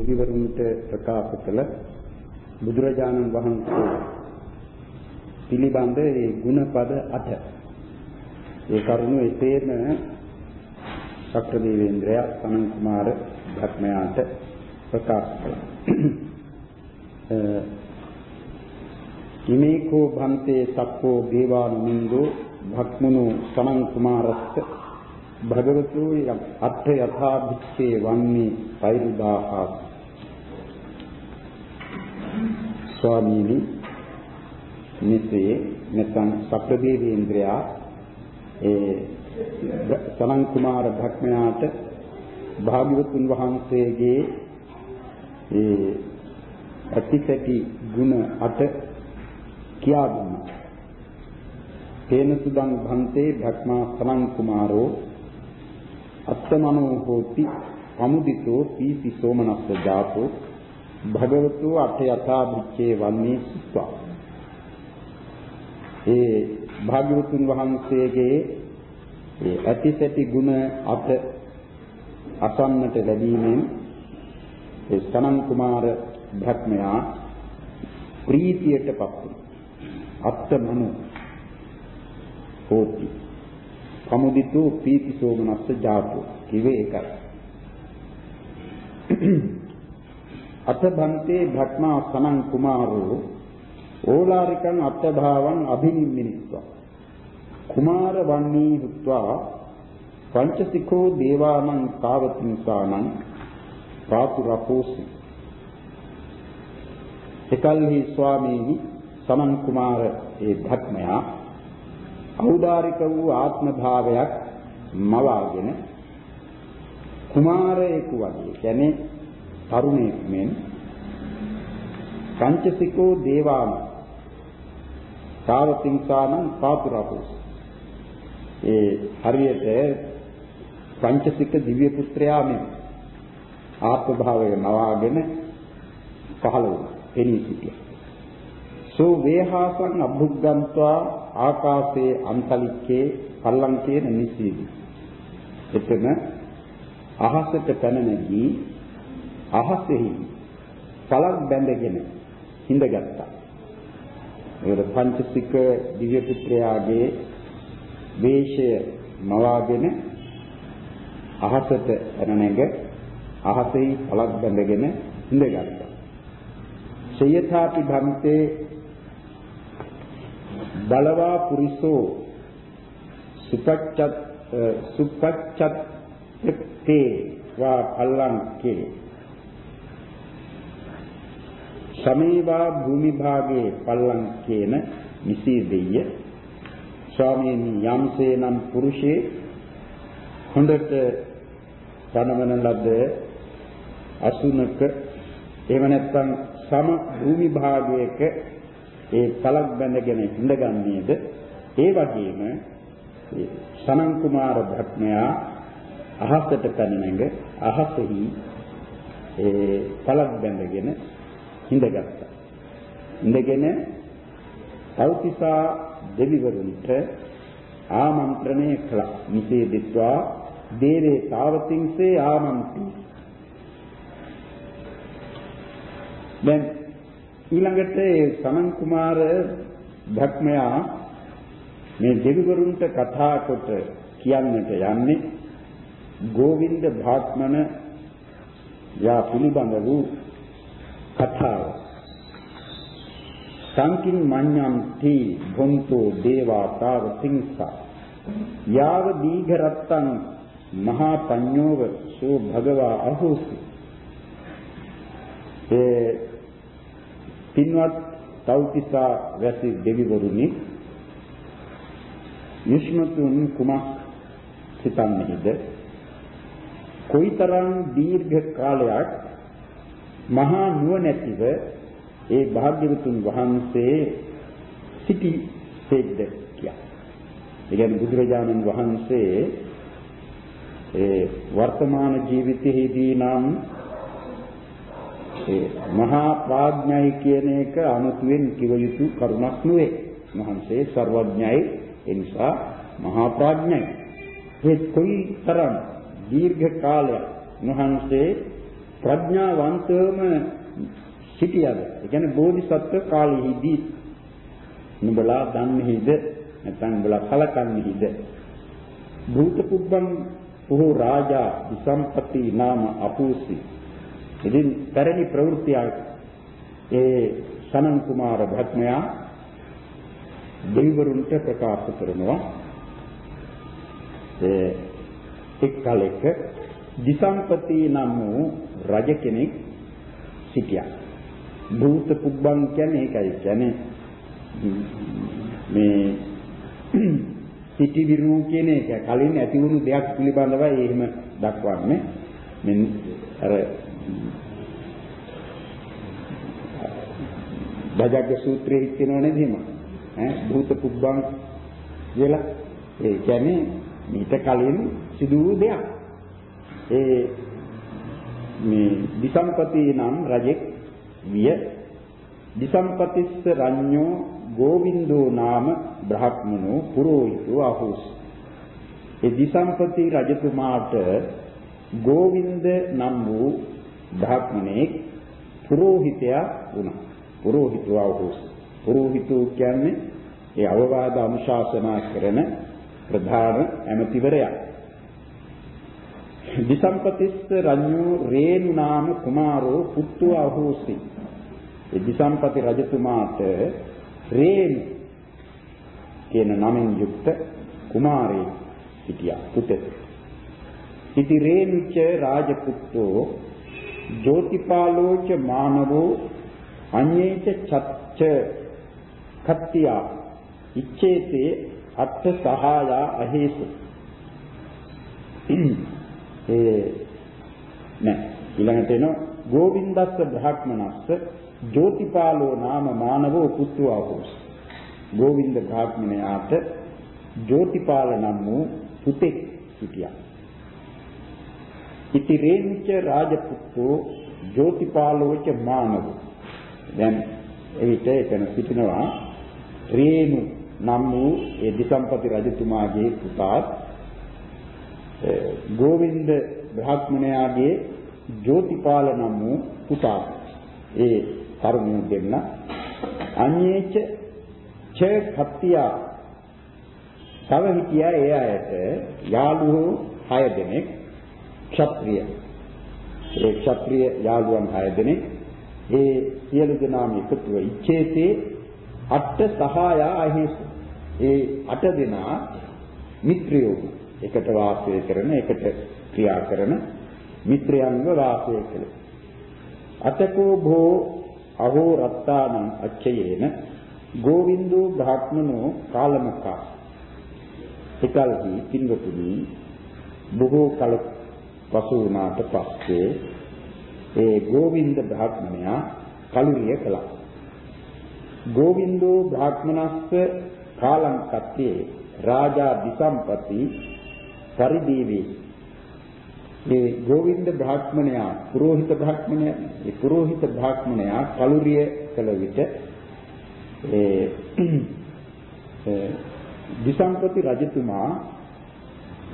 දෙවිවරුන්ට ප්‍රකාශ කළ බුදුරජාණන් වහන්සේ පිළිබඳ ඒ ගුණපද 8 ඒ කරුණු එසේම ශක්‍රදේවේන්ද්‍රය සනන් කුමාර ධර්මයාට ප්‍රකාශ කළා. ඉමේකෝ භන්තේ සක්කෝ දේවානුමින්දෝ භක්මනෝ සනන් කුමාරස්ස භගවතු අත්ථ යථා භික්ඛේ වන්නේ පෛරුදාහා ස්වාමීනි මෙසේ නැත්නම් සප්‍රදේවේන්ද්‍රයා ඒ සනන් කුමාර භක්මයාට භාග්‍යවතුන් වහන්සේගේ ඒ අතිසැටි ගුණ අට කියා දුන්නා. තේන සුදං භන්තේ භක්මා සනන් කුමාරෝ අත්තමනෝ හෝති අමුදිතෝ පීති සෝමනස්ස ජාතෝ භගවතු අට යථා භික්ඛේ වන්නේ සුත්වා ඒ භාග්‍යවතුන් වහන්සේගේ ඒ ඇතිසැටි ගුණ අත අසන්නට ලැබීමෙන් ඒ සනන් කුමාර භක්මයා ප්‍රීතියටපත් වුණා. අත්තමනු හෝති. කමුදිතු පීති සෝමනස්ස ජාතෝ කිවේ එකයි. අතබන්තේ භක්මා සනන් කුමාරෝ ඕලාරිකං අත්තභාවං අභිනිම්මිනිත්වා කුමාර වන්නී හුත්වා පංචසිකෝ දේවානං කාවතිංසානං පාතුරපෝසි එකල්හි ස්වාමීනි සමන් කුමාර ඒ භක්මයා ඖදාරික වූ ආත්ම භාවයක් මවාගෙන කුමාරයෙකු වගේ කියන්නේ තරුණයෙක් මෙන් පංචසිකෝ දේවාන සාවතිංසානං පාතුරපෝසි ඒ හරියට පංචසික දිව්‍ය පුත්‍රයා මේ ආත්ම භාවය නවාගෙන පහළ වුණා. එනී සිටියා. සෝ වේහාසං අභුග්ගන්්වා ආකාශේ අන්තලික්කේ පල්ලංකේන නිසීදි. එතන අහසට පැන නැගී අහසෙහි පළක් බැඳගෙන හිඳගත්තා. ඒකට පංචසික දිව්‍ය පුත්‍රයාගේ වේශය මවාගෙන අහසට එන නැග අහසෙහි පළක් බැඳගෙන ඉඳගත්තා. සයථාපි භන්තේ බලවා පුරිසෝ සුපච්චත් සුපච්චත් තේ වා පල්ලංකේ සමේවා භූමි භාගයේ පල්ලංකේන නිසීදෙය්‍ය ස්වාමීන් යම්සේ නම් පුරුෂේ හොඳට සනවන ලද අසුනක එහෙම නැත්නම් සම භූමි භාගයක ඒ පළක් බැඳගෙන ඉඳගන්නේද? ඒ වගේම සනන් කුමාර භක්මයා අහසට පැන නැග අහසෙහි ඒ පළක් බැඳගෙන ඉඳගත්තා. ඉඳගෙන තෞතිසා දෙවිවරුන්ට ආමන්ත්‍රණය කළා. නිසේදිත්වා දේවේ තාවතින්සේ ආමන්ත්‍රි. දැන් ඊළඟට ඒ සමන් කුමාර භක්මයා මේ දෙවිවරුන්ට කතා කොට කියන්නට යන්නේ ගෝවින්ද භාත්මන යා පිළිබඳ වූ කතාව. සංකින් මඤ්ඤම් තී භොන්තෝ දේවා තාව සිංසා යාව දීඝරත්තං මහා පඤ්ඤෝව සෝ භගවා අහෝසි ඒ පින්වත් තෞතිසා වැසි දෙවිවරුනි යුෂ්මතුන් කුමක් සිතන්නේද? කොයිතරම් දීර්ඝ කාලයක් මහා නුවණැතිව ඒ භාග්‍යවතුන් වහන්සේ සිටි සෙද්ද කියා. ඒ කියන්නේ බුදුරජාණන් වහන්සේ ඒ වර්තමාන ජීවිතයේදී නම් ඒ මහා ප්‍රඥයි කියන එක අනුතුවෙන් කිව යුතු කරුණක් නෙවෙයි. මහන්සේ ਸਰවඥයි ඒ නිසා මහා ප්‍රඥයි. ඒ කොයි තරම් දීර්ඝ කාලයක් මහන්සේ ප්‍රඥාවන්තවම සිටියද? ඒ කියන්නේ බෝධිසත්ව කාලෙහිදී නුඹලා දන්නේහිද නැත්නම් නුඹලා කලකන්නේහිද? භූත පුබ්බං පුහු රාජා විසම්පති නාම අපූසි. ඉතින් පැරණි ප්‍රවෘත්තියක් ඒ සනන් කුමාර භක්මයා දෙවිවරුන්ට ප්‍රකාශ කරනවා ඒ එක් කලෙක දිසම්පති නම් වූ රජ කෙනෙක් සිටියා. භූත පුබ්බං කියන්නේ ඒකයි. කියන්නේ මේ සිටිවිරු කියන එක කලින් ඇති වුණු දෙයක් පිළිබඳවයි එහෙම දක්වන්නේ. මෙන් අර බජග්ග සූත්‍රයේ කියනව නේද එහෙම? ඈ භූත පුබ්බං කියලා ඒ කියන්නේ මීට කලින් සිදු වූ දෙයක්. ඒ මේ දිසම්පති නම් රජෙක් විය. දිසම්පතිස්ස රඤ්ඤෝ ගෝවින්දෝ නාම බ්‍රහ්මනෝ පුරෝහිතෝ අහෝස්. ඒ දිසම්පති රජතුමාට ගෝවින්ද නම් වූ බ්‍රහ්මණෙක් පුරෝහිතයා වුණා. පුරෝහිතෝ අහෝස්. පුරෝහිතෝ කියන්නේ ඒ අවවාද අනුශාසනා කරන ප්‍රධාන ඇමතිවරයා. දිසම්පතිස්ස රඤ්ඤෝ රේණු නාම කුමාරෝ පුත්තු අහෝසි ඒ දිසම්පති රජතුමාට රේණු කියන නමින් යුක්ත කුමාරයෙක් සිටියා පුතේ. ඉති රේණුච රාජපුත්තෝ ජෝතිපාලෝච මානවෝ අඤ්ඤේච චච්ච කත්තියා ඉච්ඡේතේ අත්ථ සහායා අහේසු ඒ නෑ. ඊළඟට එනවා ගෝවින්දස්ස බ්‍රහ්මනස්ස ජෝතිපාලෝ නාම මානවෝ පුත්වා හොස් ගෝවින්ද බ්‍රාහ්මණයාට ජෝතිපාල නම් වූ පුතෙක් සිටියා. ඉති රේණුච රාජපුත්තෝ ජෝතිපාලෝච මානවෝ. දැන් එවිට එතන සිටිනවා රේණු නම් වූ ඒ දිසම්පති රජතුමාගේ පුතා ගෝවින්ද බ්‍රාහ්මණයාගේ ජෝතිපාල නම් වූ පුතා. ඒ තරුණිය දෙන්න. අඤ්ඤේච ච කත්තියා තව හිටියා ඒ අයට යාළුවෝ 6 දෙනෙක් ක්ෂත්‍රිය. ඒ ක්ෂත්‍රිය යාළුවන් 6 දෙනෙක්. ඒ සියලු දෙනාම එකතුව ඉච්ඡේතේ අට සහාය අහිස ඒ අට දෙනා මිත්‍රයෝ. එකට වාසය කරන එකට ක්‍රියා කරන මිත්‍රයන්ව වාසය කළ. අතකෝ භෝ අහෝ රත්තානං අච්චයේන ගෝවින්දෝ බ්‍රාහ්මනෝ කාලමකා. එකල්හි පින්වතුනි බොහෝ කල පසු වුණාට පස්සේ ඒ ගෝවින්ද බ්‍රාහ්මණයා කලුරිය කළා. ගෝවින්දෝ බ්‍රාහ්මනස්ස කාලං කත්තේ රාජා දිසම්පති පරිදි වේ. මේ ගෝවින්ද බ්‍රාහ්මණයා, පුරোহিত බ්‍රාහ්මණයා, ඒ පුරোহিত බ්‍රාහ්මණයා කලුරිය කළ විට ඒ දිසංපති රජතුමා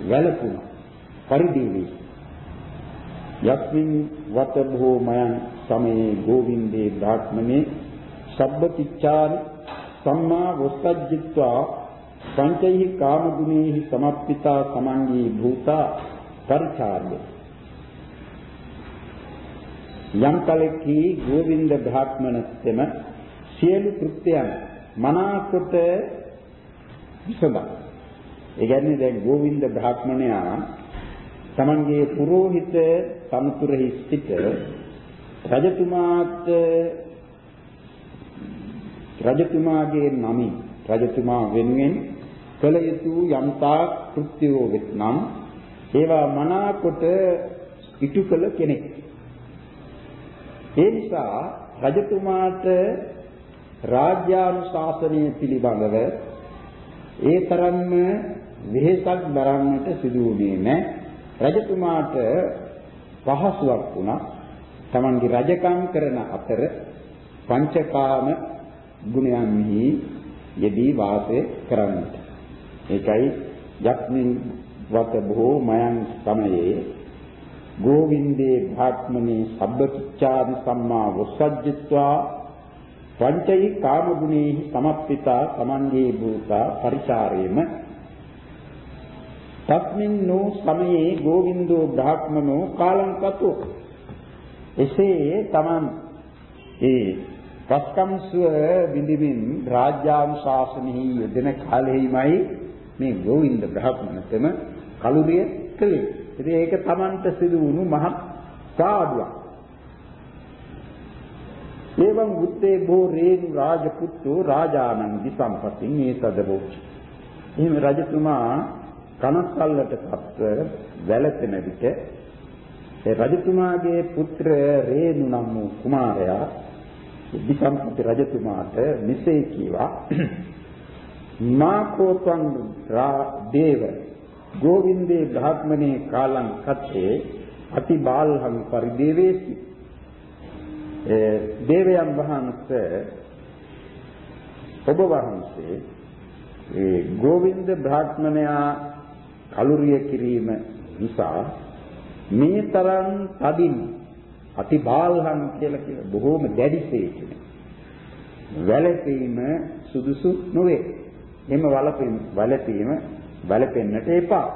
වැළපුණා. පරිදි වේ. යස්මින් වත භෝමයන් සමේ ගෝවින්දේ බ්‍රාහ්මණේ සබ්බතිච්ඡානි සම්මා වොස්සජ්ජිත්වා පංචෛහි කාම ගුණේහි සමප්පිතා සමංගී භූතා පරිචාර්ය. යම් කලෙකී ගෝවින්ද බ්‍රාහ්මණත්වම සියලු කෘත්‍යයන් මනාකොට විසඳා. ඒ කියන්නේ දැන් ගෝවින්ද බ්‍රාහ්මණයා තමන්ගේ පුරোহিত සමුතුරෙහි සිට රජතුමාට රජතුමාගේ නමින් රජතුමා වෙනුවෙන් කළ යුතු යම්තා කෘත්‍යෝ වෙත්නම් ඒවා මනාකොට ඉටු කළ කෙනෙක්. ඒ නිසා රජතුමාට රාජ්‍යානුශාසනය පිළිබඳව ඒ තරම්ම වෙහෙසක් දරන්නට සිදු වුණේ නැහැ. රජතුමාට පහසුවක් වුණා. Tamange රජකම් කරන අතර පංචකාම ගුණයන්හි යෙදී වාසය කරන්නට. ඒකයි යක්මින් වත බොහෝ මයන් සමයේ ගෝවින්දේ භාත්මනේ සබ්බචාදි සම්මා වස්සජ්ජත්වා පංචෛ කාම ගුණේහි සමප්පිතා තමන්ගේ භූතා පරිචාරේම. තස්මින්නෝ සමයේ ගෝවින්දෝ බ්‍රාහ්මනෝ කාලං කතෝ එසේ තමන් ඒ පස්කම්සුව බිඳිමින් රාජ්‍යානුශාසනෙහි යෙදෙන කාලෙහිමයි මේ ගෝවින්ද බ්‍රාහ්මණතම කලුරිය කළේ. ඉතින් ඒක තමන්ට සිදු වුණු මහත් සාදුවක්. එවං උත්තේ භෝ රේණු රාජපුත්තෝ රාජානං දිසම්පතින් මේ සදබෝචි. එහෙම රජතුමා කනස්සල්ලට පත්ව වැළපෙන විට ඒ රජතුමාගේ පුත්‍ර රේණු නම් වූ කුමාරයා දිසම්පති රජතුමාට මෙසේ කීවා මාකෝතං දේව. ගෝවින්දේ බ්‍රාහ්මණේ කාලං කත්තේ අති බාල්හං පරිදේවේසි. දේවයන් වහන්සේ ඔබ වහන්සේ ඒ ගෝවින්ද බ්‍රාහ්මණයා කලුරිය කිරීම නිසා මේ තරම් තදින් අති බාල්හන් කියලා කියන බොහෝම දැඩිසේ කියන වැළපීම සුදුසු නොවේ. එම වලපීම වැළපීම වැළපෙන්නට එපා.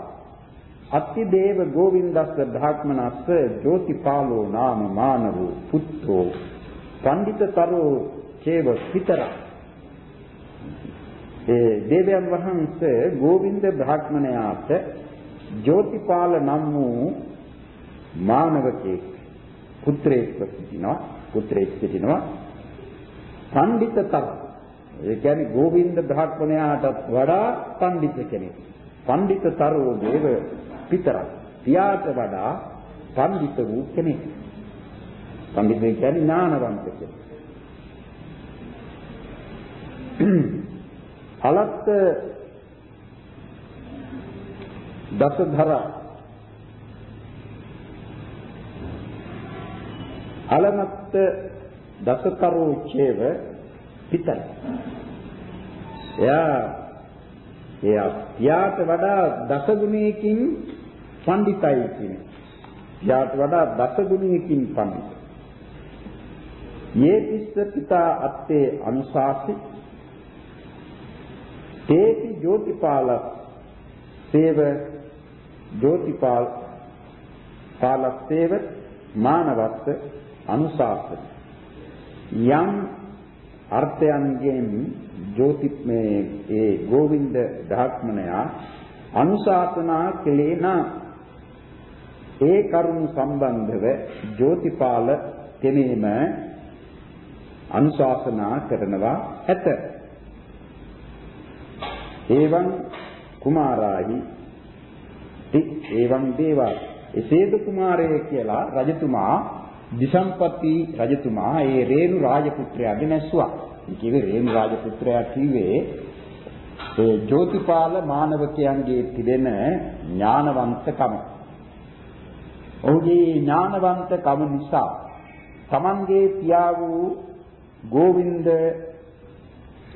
අත්ති දේව ගෝවින්දස්ස බ්‍රාහ්මනස්ස ජෝතිපාලෝ නාම මානවෝ පුත්තෝ පඬිතතරෝ චේව පිතර ඒ දේවයන් වහන්සේ ගෝවින්ද බ්‍රාහ්මණයාට ජෝතිපාල නම් වූ මානවකෙක් පුත්‍රයෙක් සිටිනවා පුත්‍රයෙක් සිටිනවා පඬිතතර ඒ කියන්නේ ගෝවින්ද බ්‍රාහ්මණයාට වඩා පඬිත කෙනෙක්. පඬිතතරෝ දේව පිටරක් පියාට වඩා පඬිත වූ කෙනෙක්. පඬිත කියන්නේ ඥානවන්ත කෙනෙක්. අලත්ත දසධර. අලමත්ත දසතරෝ චේව පිටර එයා එයා පියාට වඩා දස ගුණයකින් පඬිතයි කියන්නේ. පියාට වඩා දස ගුණයකින් පඬිත. යේ තිස්ස පිතා අත්තේ අනුශාසි තේපි ජෝතිපාල සේව ජෝතිපාල පාලස්සේව මානවස්ස අනුශාසන යම් අර්ථයන්ගෙන් ජෝතිප්මේ ඒ ගෝවින්ද ධාත්මනයා අනුශාසනා කෙලේ නා ඒ කරුණු සම්බන්ධව ජෝතිපාල කෙනීම අනුශාසනා කරනවා ඇත. එවං කුමාරාහි ති එවං දේවා එසේද කුමාරය කියලා රජතුමා දිසම්පති රජතුමා ඒ රේණු රාජපුත්‍රයාගෙන් ඇසුවා. කිව්වේ රේණු රාජපුත්‍රයා කිව්වේ ඒ ජෝතිපාල මානවකයන්ගේ තිබෙන ඥානවන්තකම. ඔහුගේ ඥානවන්තකම නිසා තමන්ගේ පියා වූ ගෝවින්ද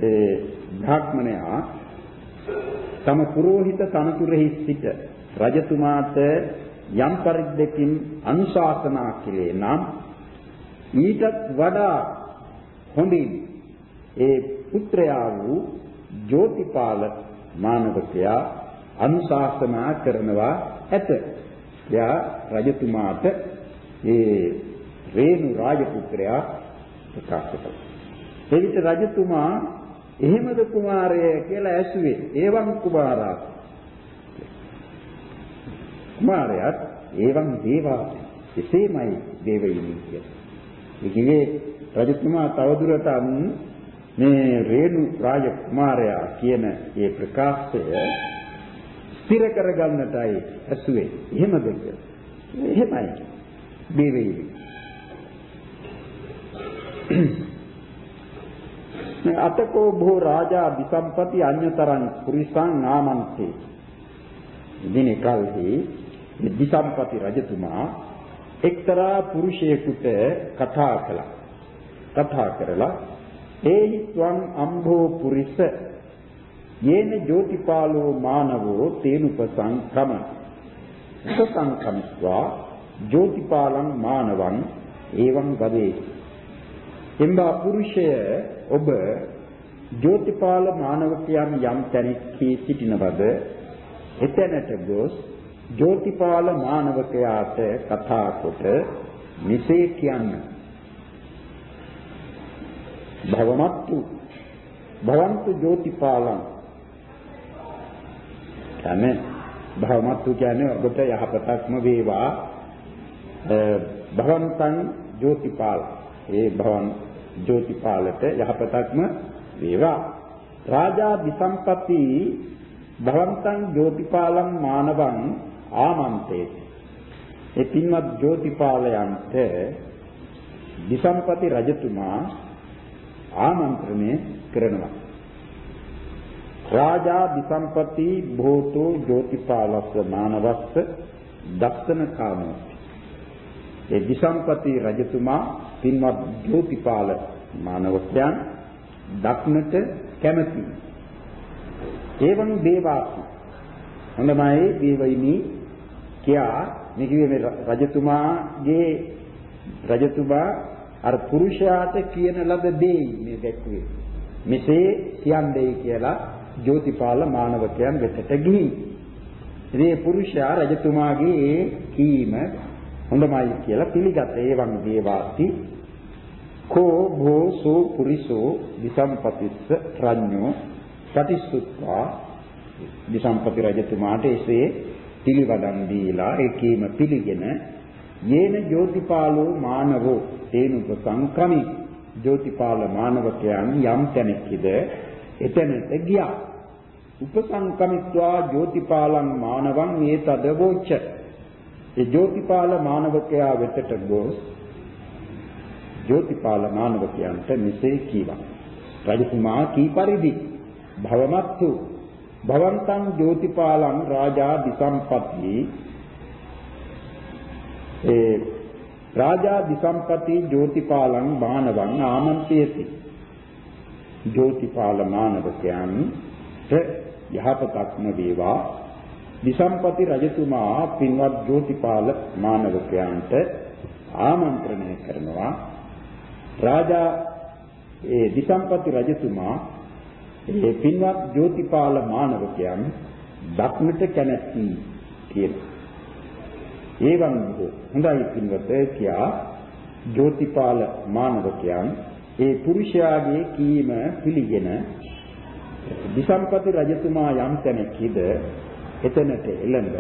ඒ බ්‍රාහ්මණයා තම පුරোহিত තනතුරෙහි සිට රජතුමාට යම් පරිද්දකින් අනුශාසනා කෙලේ නම් ඊටත් වඩා හොඳින් ඒ පුත්‍රයා වූ ජෝතිපාල මානවකයා අනුශාසනා කරනවා ඇත. එයා රජතුමාට ඒ රේණු රාජපුත්‍රයා ප්‍රකාශ කළා. එවිට රජතුමා එහෙමද කුමාරය කියලා ඇසුවේ. ඒවං කුමාරා. කුමාරයාත් ඒවං දේවා එසේමයි දේවයිනි කියලා. ඒකේ රජතුමා තවදුරටත් මේ රේණු රාජ කුමාරයා කියන මේ ප්‍රකාශය ස්ථිර කරගන්නටයි ඇසුවේ. එහෙමද කියලා. එහෙමයි. දේවයිනි. අතකෝ භෝ රාජා විසම්පති අඤ්‍යතරං පුරිසං නාමන්තේ දිනේ කල්හි විසම්පති රජතුමා එක්තරා පුරුෂයෙකුට කතා කළා. කතා කරලා ඒහි ත්වං අම්භෝ පුරිස යේන ජෝතිපාලෝ මානවෝ තේනුපසං කම උපසං කම්ස්වා ජෝතිපාලං මානවං එවං වදේ එම්බා පුරුෂය ඔබ ජෝතිපාල මානවකයන් යම් තැනකී සිටිනවද? එතැනට ගොස් ජෝතිපාල මානවකයාට කතා කොට මෙසේ කියන්න. භවමත්තු භවන්තු ජෝතිපාලං. කියන්නේ භවමත්තු කියන්නේ ඔබට යහපතක්ම වේවා. භවන්තං ජෝතිපාල. ඒ භවන් ජෝතිපාලට යහපතක්ම වේවා. රාජා විසම්පති භවන්තං ජෝතිපාලං මානවං. ආමන්තේ ඒ පින්වත් ජෝතිපාලයන්ට විසම්පති රජතුමා ආමන්ත්‍රණය කරනවා රාජා විසම්පති භූතෝ ජෝතිපාලස්ස මානවස්ස දස්සන කාමෝති ඒ විසම්පති රජතුමා පින්වත් ජෝතිපාල මානවකයන් දක්නට කැමැති. එවං දේවාසි. හොඳමයි දේවයිනි කියා මේ කිව්වේ මේ රජතුමාගේ රජතුමා අර පුරුෂයාට කියන ලද දේ මේ දැක්වේ. මෙසේ කියන්නේ කියලා ජෝතිපාල මානවකයන් වෙතට ගිහින්. ඉතින් පුරුෂයා රජතුමාගේ කීම හොඳමයි කියලා පිළිගත. ඒවං දේවාති කෝ භෝසෝ පුරිසෝ විසම්පතිස්ස රඤ්ඤෝ සතිසුත්වා විසම්පති රජතුමාට එසේ පිළිවදන් දීලා ඒකීම පිළිගෙන යේන ජෝතිපාලෝ මානවෝ තේනුපසං කමි ජෝතිපාල මානවකයන් යම් තැනකද එතනට ගියා. උපසංකමිත්වා ජෝතිපාලං මානවං ඒතද වෝච්ච. ඒ ජෝතිපාල මානවකයා වෙතට ගොස් ජෝතිපාල මානවකයන්ට මෙසේ කීවා. රජකුමා කී පරිදි? භවමත්තු භවන්තං ජෝතිපාලං රාජා දිසම්පති ඒ රාජා දිසම්පති ජෝතිපාලං මානවං ආමන්ත්‍රයති. ජෝතිපාල මානවකයන්ට යහපතක්ම වේවා දිසම්පති රජතුමා පින්වත් ජෝතිපාල මානවකයන්ට ආමන්ත්‍රණය කරනවා රාජා ඒ දිසම්පති රජතුමා ඒ පින්වත් ජෝතිපාල මානවකයන් දක්නට කැමැති කියන. ඒවන් හොඳයි පින්වත කියා ජෝතිපාල මානවකයන් ඒ පුරුෂයාගේ කීම පිළිගෙන දිසම්පති රජතුමා යම් තැනකද එතනට එළඹ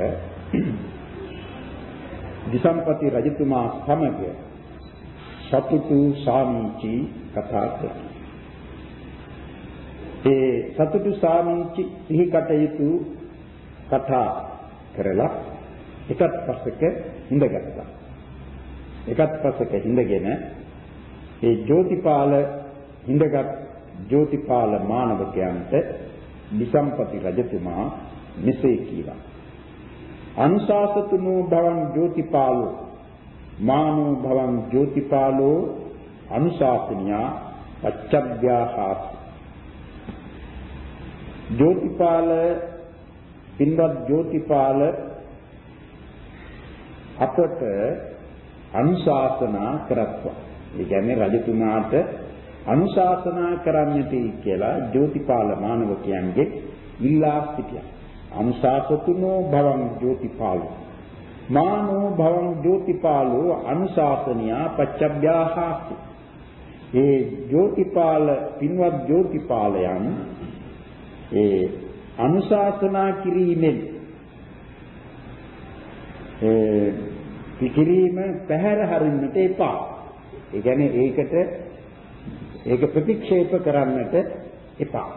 දිසම්පති රජතුමා සමග සතුටු සාමීචි කතා කළා. ඒ සතුටු සාමීචි සිහි කටයුතු කතා කරලා එකත් පස්සක හිඳගත්තා. එකත් පස්සක හිඳගෙන ඒ ජෝතිපාල හිඳගත් ජෝතිපාල මානවකයන්ට දිසම්පති රජතුමා මෙසේ කීවා. අනුශාසතුනෝ භවං ජෝතිපාලෝ මානෝ භවං ජෝතිපාලෝ අනුශාසනියා පච්චබ්භ්‍යාහාස ජෝතිපාල පින්වත් ජෝතිපාල අපට අනුශාසනා කරත්වා. ඒ කියන්නේ රජතුමාට අනුශාසනා කරන්නටයි කියලා ජෝතිපාල මානවකයන්ගේ ඉල්ලා සිටියා. අනුශාසතුනෝ භවං ජෝතිපාලෝ මානෝ භවං ජෝතිපාලෝ අනුශාසනියා පච්චබ්භ්‍යාහාසි ඒ ජෝතිපාල පින්වත් ජෝතිපාලයන් ඒ අනුශාසනා කිරීමෙන් ඒ කිරීම පැහැර හරින්නට එපා. ඒ කියන්නේ ඒකට ඒක ප්‍රතික්ෂේප කරන්නට එපා.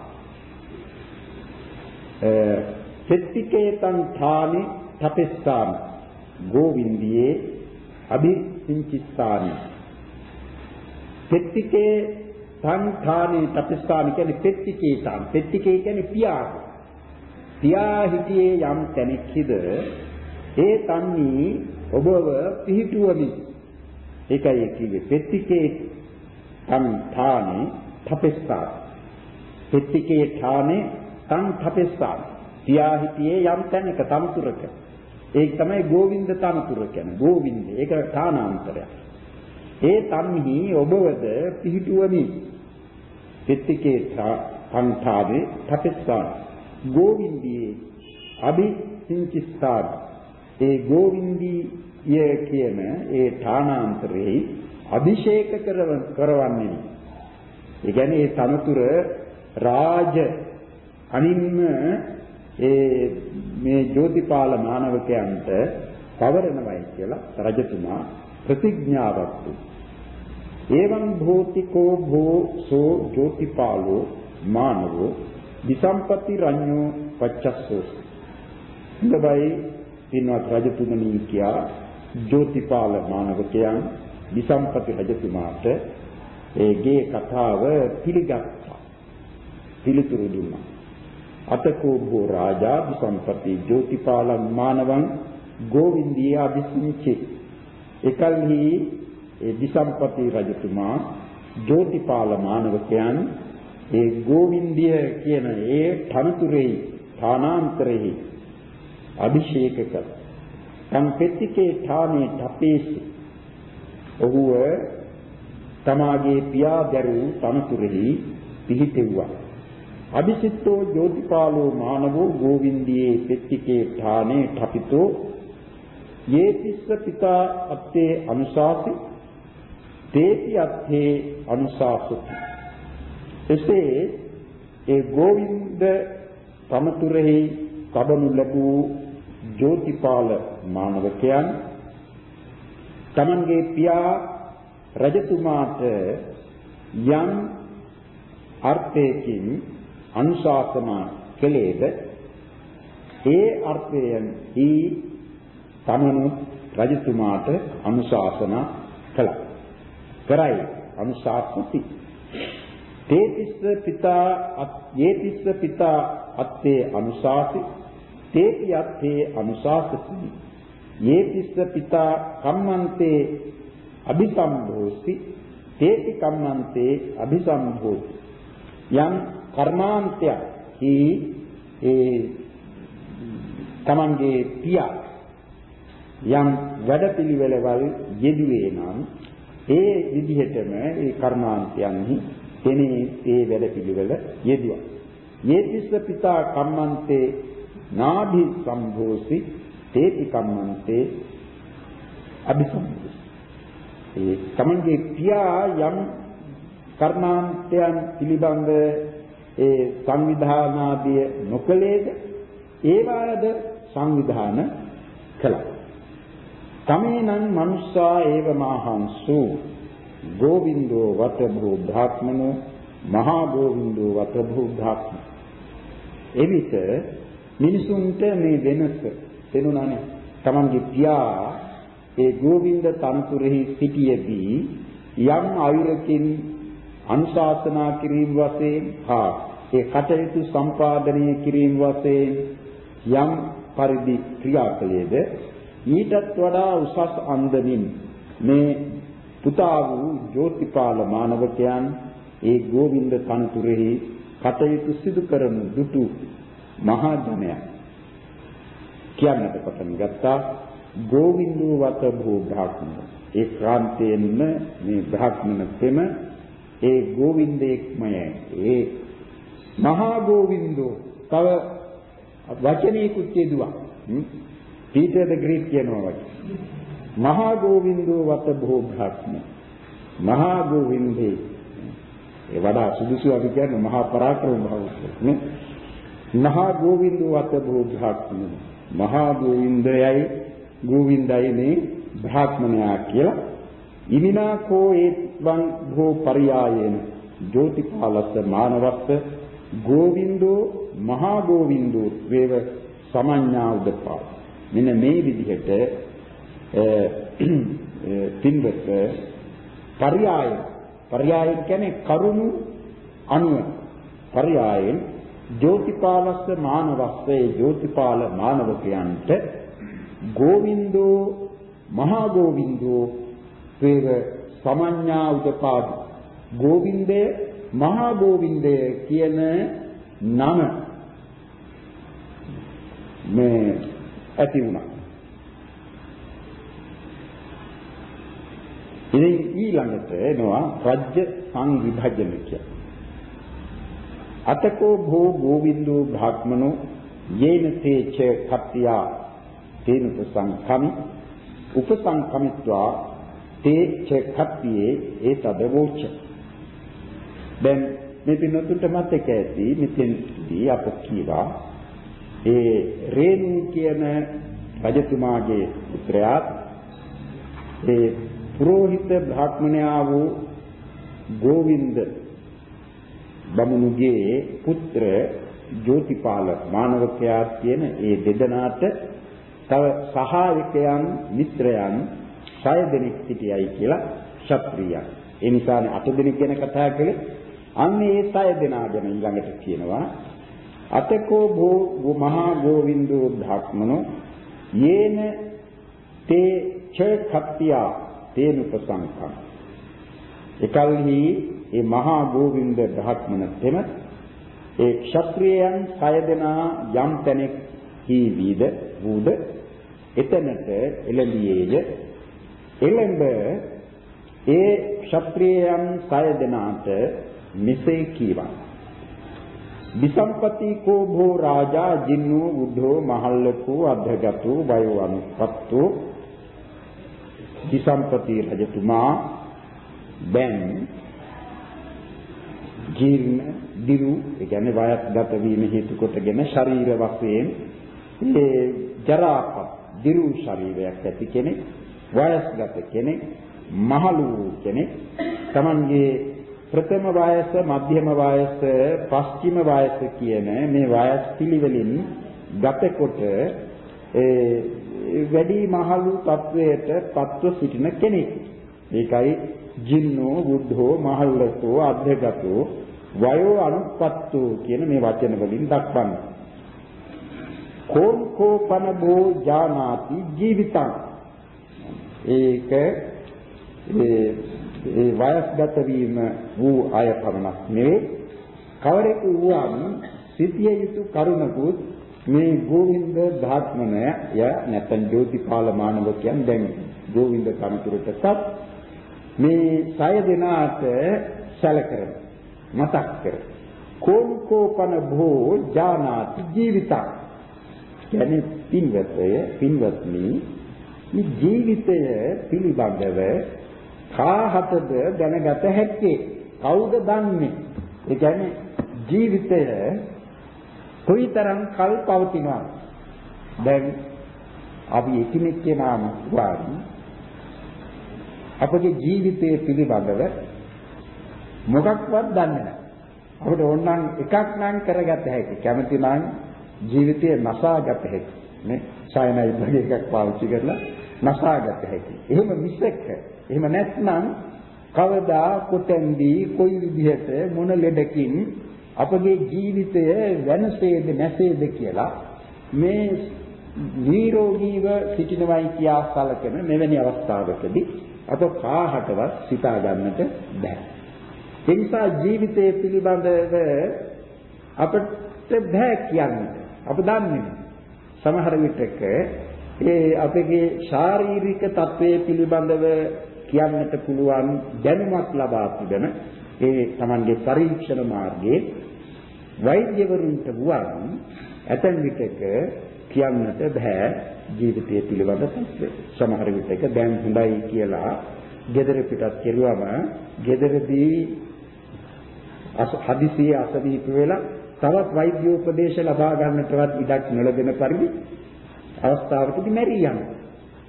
සෙත්තිකේතං ථානි තපස්සාමි ගෝවින්දියේ අභිසිංචිස්සාමි පෙත්තිකේ සංඛානේ තපස්සාමි කියන්නේ පෙත්තිකේ තන් පෙත්තිකේ කියන්නේ පියා පියා හිටියේ යම් තැනෙක්ද ඒ තන්නේ ඔබව පිහිටුවමි ඒකයි කිව්වේ පෙත්තිකේ තන් ථානේ තපස්සා පෙත්තිකේ ථානේ තන් තපස්සා පියා හිටියේ යම් තැනක තම්තුරක ඒක තමයි ගෝවින්ද තනතුර කියන්නේ. ගෝවින්ද. ඒක තානාන්තරයක්. ඒ තන්හි ඔබවද පිහිටුවමි. පිටිකේ පන්ථාවේ තපස්සාන. ගෝවින්දියේ අභි සිංචිස්තාන. ඒ ගෝවින්දී ය කියන ඒ තානාන්තරේ අභිෂේක කරවන්නේ. ඒ කියන්නේ ඒ තනතුර රාජ අනින්ම ඒ මේ ජෝතිපාල මානවකයන්ට පවරනවයි කියලා රජතුමා ප්‍රතිඥාවක් එවං භූතිකෝ භෝ සෝ ජෝතිපාලෝ මානවෝ විසම්පති රඤ්ඤෝ පච්චස්සෝ. ඉඳබයි පින්වත් රජතුමනි කියා ජෝතිපාල මානවකයන් විසම්පති රජතුමාට ඒගේ කතාව පිළිගත්තා. පිළිතුරු දුන්නා. අතකෝ භෝ රාජා විසම්පති ජෝතිපාලං මානවං ගෝවින්දිය අභිසිංචේ. එකල්හි ඒ විසම්පති රජතුමා ජෝතිපාල මානවකයන් ඒ ගෝවින්දිය කියන ඒ තනතුරේ ථානාන්තරෙහි අභිෂේක කර තම් පෙත්තිකේ ථානේ තපේසි ඔහුව තමාගේ පියා දැරූ තනතුරෙහි පිහිටෙව්වා. අபிසිට්ඨෝ ජෝතිපාලෝ මානවෝ ගෝවින්දියේ පෙත්තිකේ ඨානේ ඨපිතෝ යේතිස්ස පිතා අත්තේ අනුශාසි තේති අත්තේ අනුශාසති එසේ ඒ ගෝවින්ද තමතුරෙහි කබනු ලැබූ ජෝතිපාල මානවකයන් තමන්ගේ පියා රජතුමාට යම් අර්ථයකින් අනුශාසනා කළේද ඒ අර්ථයෙන් හි තමනු රජතුමාට අනුශාසනා කළා. කරයි අනුශාසති. තේතිස්ස පිතා යේතිස්ස පිතා අත්තේ අනුශාසි තේති අත්තේ අනුශාසති. යේතිස්ස පිතා කම්මන්තේ අபிසම්භෝසි තේති කම්මන්තේ අபிසම්භෝසි යම් කර්මාන්තයක් හි ඒ තමන්ගේ පියා යම් වැඩපිළිවෙළවල් යෙදුවේ නම් ඒ විදිහටම ඒ කර්මාන්තයන්හි තෙනේ ඒ වැඩපිළිවෙල යෙදුවා. යේතිස්ස පිතා කම්මන්තේ නාභි සම්භෝසි තේති කම්මන්තේ අபிසම්භෝසි. ඒ තමන්ගේ පියා යම් කර්මාන්තයන් පිළිබඳ ඒ සංවිධානාදිය නොකලේද ඒවාද සංවිධාන කළා. තමේනං මනුස්සා ඒව මහංසු. ගෝවින්දෝ වත භූ භාක්මනෝ මහා ගෝවින්දෝ වත භූ භාක්ම එවිට මිනිසුන්ට මේ වෙනස තේරුණානේ තමන්ගේ පියා ඒ ගෝවින්ද තනතුරෙහි සිටියේදී යම් ආයුරකින් අනුශාසනා කිරීම වශයෙන් හා ඒ කටයුතු සම්පාදනය කිරීම වශයෙන් යම් පරිදි ක්‍රියා කළේද ඊටත් වඩා උසස් අන්දමින් මේ පුතා වූ ජෝතිපාල මානවකයන් ඒ ගෝවින්ද තනතුරෙහි කටයුතු සිදු කරනු දුටු මහා ජනයා කියන්නට පටන් ගත්තා ගෝවින්දෝ වත භූ බ්‍රාහ්මණ ඒ ක්‍රාන්තයෙන්ම මේ බ්‍රාහ්මණ තෙම ඒ ගෝවින්දේක්මයයි. ඒ මහා ගෝවින්දෝ තව වචනයකුත් යෙදුවා. පීටර් ද ග්‍රේට් කියනවා වගේ. මහා ගෝවින්දෝ වත භෝග්‍රාත්ම. මහා ගෝවින්දේ ඒ වඩා සුදුසු අපි කියන්නේ මහා පරාක්‍රම භාවය. මහා ගෝවින්දෝ වත භෝග්‍රාත්ම. මහා ගෝවින්දයයි ගෝවින්දයි මේ බ්‍රාහ්මණයා කියලා ඉමිනා කෝ ඒත්වං භෝ පරියායේන ජෝතිපාලස්ස මානවස්ස ගෝවින්දෝ මහා ගෝවින්දෝ වේව සමඤ්ඤා උදපා මෙන්න මේ විදිහට තින්වත පරියාය. පරියාය කියන්නේ කරුණු අනුව. පරියායෙන් ජෝතිපාලස්ස මානවස්සේ ජෝතිපාල මානවකයන්ට ගෝවින්දෝ මහා ගෝවින්දෝ වේව සමඤ්ඤා උදපාදි. ගෝවින්දය මහා ගෝවින්දය කියන නම. මේ ඇති වුණා. ඉතින් ඊළඟට එනවා රාජ්‍ය සංවිභජන කියන්නේ. අතකෝ භෝ ගෝවින්දෝ භාග්මනෝ යේන තේච කප්පියා තේන උපසංඛම් උපසංඛමිත්වා තේච කප්පියේ ඒතද වෝච දැන් මේ පින්නතුන්ට මතක ඇති මෙතෙන්දී අප කීවා ඒ රේණු කියන රජතුමාගේ පුත්‍රයා ඒ පුරোহিত බ්‍රාහ්මණයා වූ ගෝවින්ද බමුණුගේ පුත්‍ර ජෝතිපාල මානවකයා කියන ඒ දෙදෙනාට තව සහායකයන් මිත්‍රයන් 6 දෙනෙක් සිටියයි කියලා ශාස්ත්‍රීයයන්. ඒ නිසානේ 8 දෙනෙක් ගැන කතා කළේ. අන්න ඒ 6 දෙනා ගැන ඊළඟට කියනවා අතකෝ භෝ මහා ගෝවින්දෝ ධාත්මනෝ යේන තේ ච කප්පියා තේන උපසංකම් එකල්හි ඒ මහා ගෝවින්ද ධාත්මන තෙම ඒ ක්ෂත්‍රියයන් 6 දෙනා යම් තැනෙක් හි වීද වූද එතනට එළඹියේය. එළඹ ඒ ක්ෂත්‍රියයන් 6 දෙනාට මෙසේ කීවා විසම්පති කෝ භෝ රාජා ජින්නෝ උද්ධෝ මහල්ලකෝ අධගතෝ වයෝ අනුපත්තෝ විසම්පති රජතුමා දැන් ජීර්ණ දිරු ඒ කියන්නේ වයස්ගත වීම හේතු කොටගෙන ශරීර වශයෙන් මේ ජරාපත් දිරු ශරීරයක් ඇති කෙනෙක් වයස්ගත කෙනෙක් මහලු කෙනෙක් Tamanගේ ප්‍රථම වයස මධ්‍යම වයස පස්චිම වයස කියන මේ වයස් පිළිවෙලින් ගතකොට ඒ වැඩි මහලු තත්වයට පත්ව සිටින කෙනෙක්. ඒකයි ජින්නෝ බුද්ධෝ මහල්ලතෝ අධ්‍යගතෝ වයෝ අනුපත්තෝ කියන මේ වචන වලින් දක්වන්නේ. කෝන් කෝපන බෝ ජානාති ජීවිතං ඒක ඒ ඒ වයස්ගත වීම වූ අය පමණක් නෙවෙයි. කවරෙකු වුවන් සිටිය යුතු කරුණකුත් මේ ගෝවින්ද ධාත්මනය ය නැත්නම් ජෝතිපාල මානවකයන් දැන් ගෝවින්ද කමතුරටත් මේ සය දෙනාට සැලකරන මතක් කර කෝන් කෝපන භෝ ජානාති ජීවිතං. කියන්නේ පින්වතය පින්වත්නි මේ ජීවිතය පිළිබඳව කාහතද දැනගත හැක්කේ? කවුද දන්නේ? ඒ කියන්නේ ජීවිතය කොයිතරම් කල් පවතිනවා දැන් අපි එකිනෙක කෙනාම වාරි. අපගේ ජීවිතය පිළිබඳව මොකක්වත් දන්නේ නැහැ. අපිට ඕනනම් එකක් නම් කරගත හැකි. කැමති නම් ජීවිතය නසාගත හැකි. නේ? සයනයි වගේ එකක් පාවිච්චි කරලා නසාගත හැකි. එහෙම මිසක එහෙම නැත්නම් කවදා කොතෙන්දී කොයි විදිහට මොන ලෙඩකින් අපගේ ජීවිතය වෙනසේද නැසේද කියලා මේ නිරෝගීව සිටිනවයි කියා සැලකෙන මෙවැනි අවස්ථාවකදී අප කාහටවත් සිතා ගන්නට බෑ. ඒ නිසා ජීවිතය පිළිබඳව අපට බෑ කියන්නේ. අප දන්නේ සමහර විටක ඒ අපගේ ශාරීරික තත්වයේ පිළිබඳව කියන්නට පුළුවන් දැනුමක් ලබා තිබෙන ඒ Tamanගේ පරීක්ෂණ මාර්ගයේ වෛද්‍යවරුන්ට වුවන් ඇතැම් විටක කියන්නට බෑ ජීවිතය පිළිබඳ තත්ත්වය. සමහර විටක දැන් හොඳයි කියලා gedara පිටත් කෙරුවම gedarදී හදිසියේ අසනීප වෙලා තවත් වෛද්‍ය උපදේශ ලබා ගන්නටවත් ඉඩක් නොලැබෙන පරිදි අවස්ථාවකදී මැරී යනවා.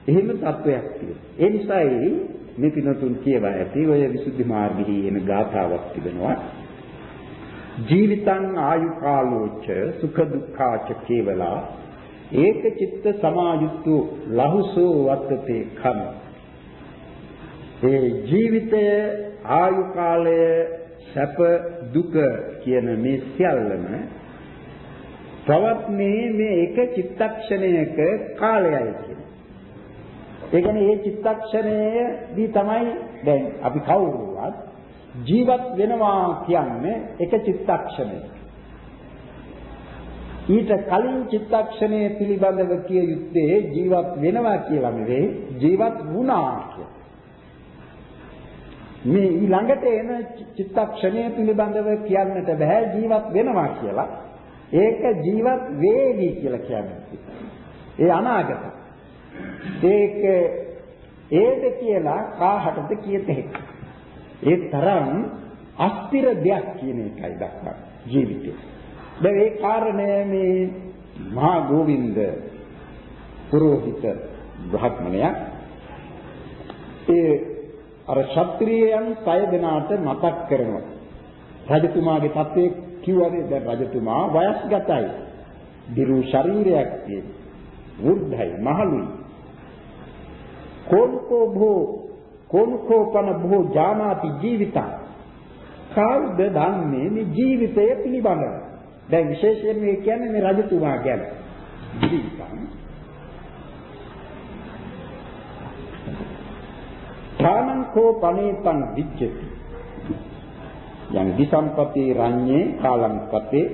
එහෙම තත්වයක් තියෙනවා. ඒ නිසායි මේ පිනතුන් කියවා ඇති ඔය විසුද්ධි මාර්ගෙහි එන ගාථාවක් තිබෙනවා. ජීවිතං ආයු කාලෝච සුඛ දුක්ඛාච කේවලා ඒක චිත්ත සමායුක්තු ලහුසෝ වත්තේ කම් ඒ ජීවිතය ආයු කාලය සැප දුක කියන මේ සියල්ලම පවත්නේ මේ එක චිත්තක්ෂණයක කාලයයි කියන. ඒ කියන්නේ මේ චිත්තක්ෂණයේදී තමයි දැන් අපි කවුරුවත් ජීවත් වෙනවා කියන්නේ එක චිත්තක්ෂණයක. ඊට කලින් චිත්තක්ෂණය පිළිබඳව කිය යුත්තේ ජීවත් වෙනවා කියලා නෙවෙයි ජීවත් වුණා කියලා. මේ ඊළඟට එන චිත්තක්ෂණය පිළිබඳව කියන්නට බෑ ජීවත් වෙනවා කියලා. ඒක ජීවත් වේවි කියලා කියන්නේ. ඒ අනාගත. ඒක ඒද කියලා කාහටද කියත හැකියි. ඒ තරම් අස්තිර දෙයක් කියන එකයි දක්වන්නේ ජීවිතේ. දැන් ඒ කාරණය මේ මහා ගෝවින්ද පුරෝහිත බ්‍රහ්මණයා ඒ අර ක්ෂත්‍රියයන් සය දෙනාට මතක් කරනවා. රජතුමාගේ තත්ත්වයේ කිව්වනේ දැන් රජතුමා වයස්ගතයි. දිරු ශරීරයක් තියෙන. වෘද්ධයි, මහලුයි. කෝල්කෝ භෝ කෝල්කෝපන භෝ ජානාති ජීවිතං. කවුද දන්නේ මේ ජීවිතය පිළිබඳව? දැන් විශේෂයෙන් මේ කියන්නේ මේ රජතුමා ගැන. ජීවිතං ථානං කෝ පනේතං විච්ඡති යම් දිසම්පති රඤ්ඤේ කාලංපතේ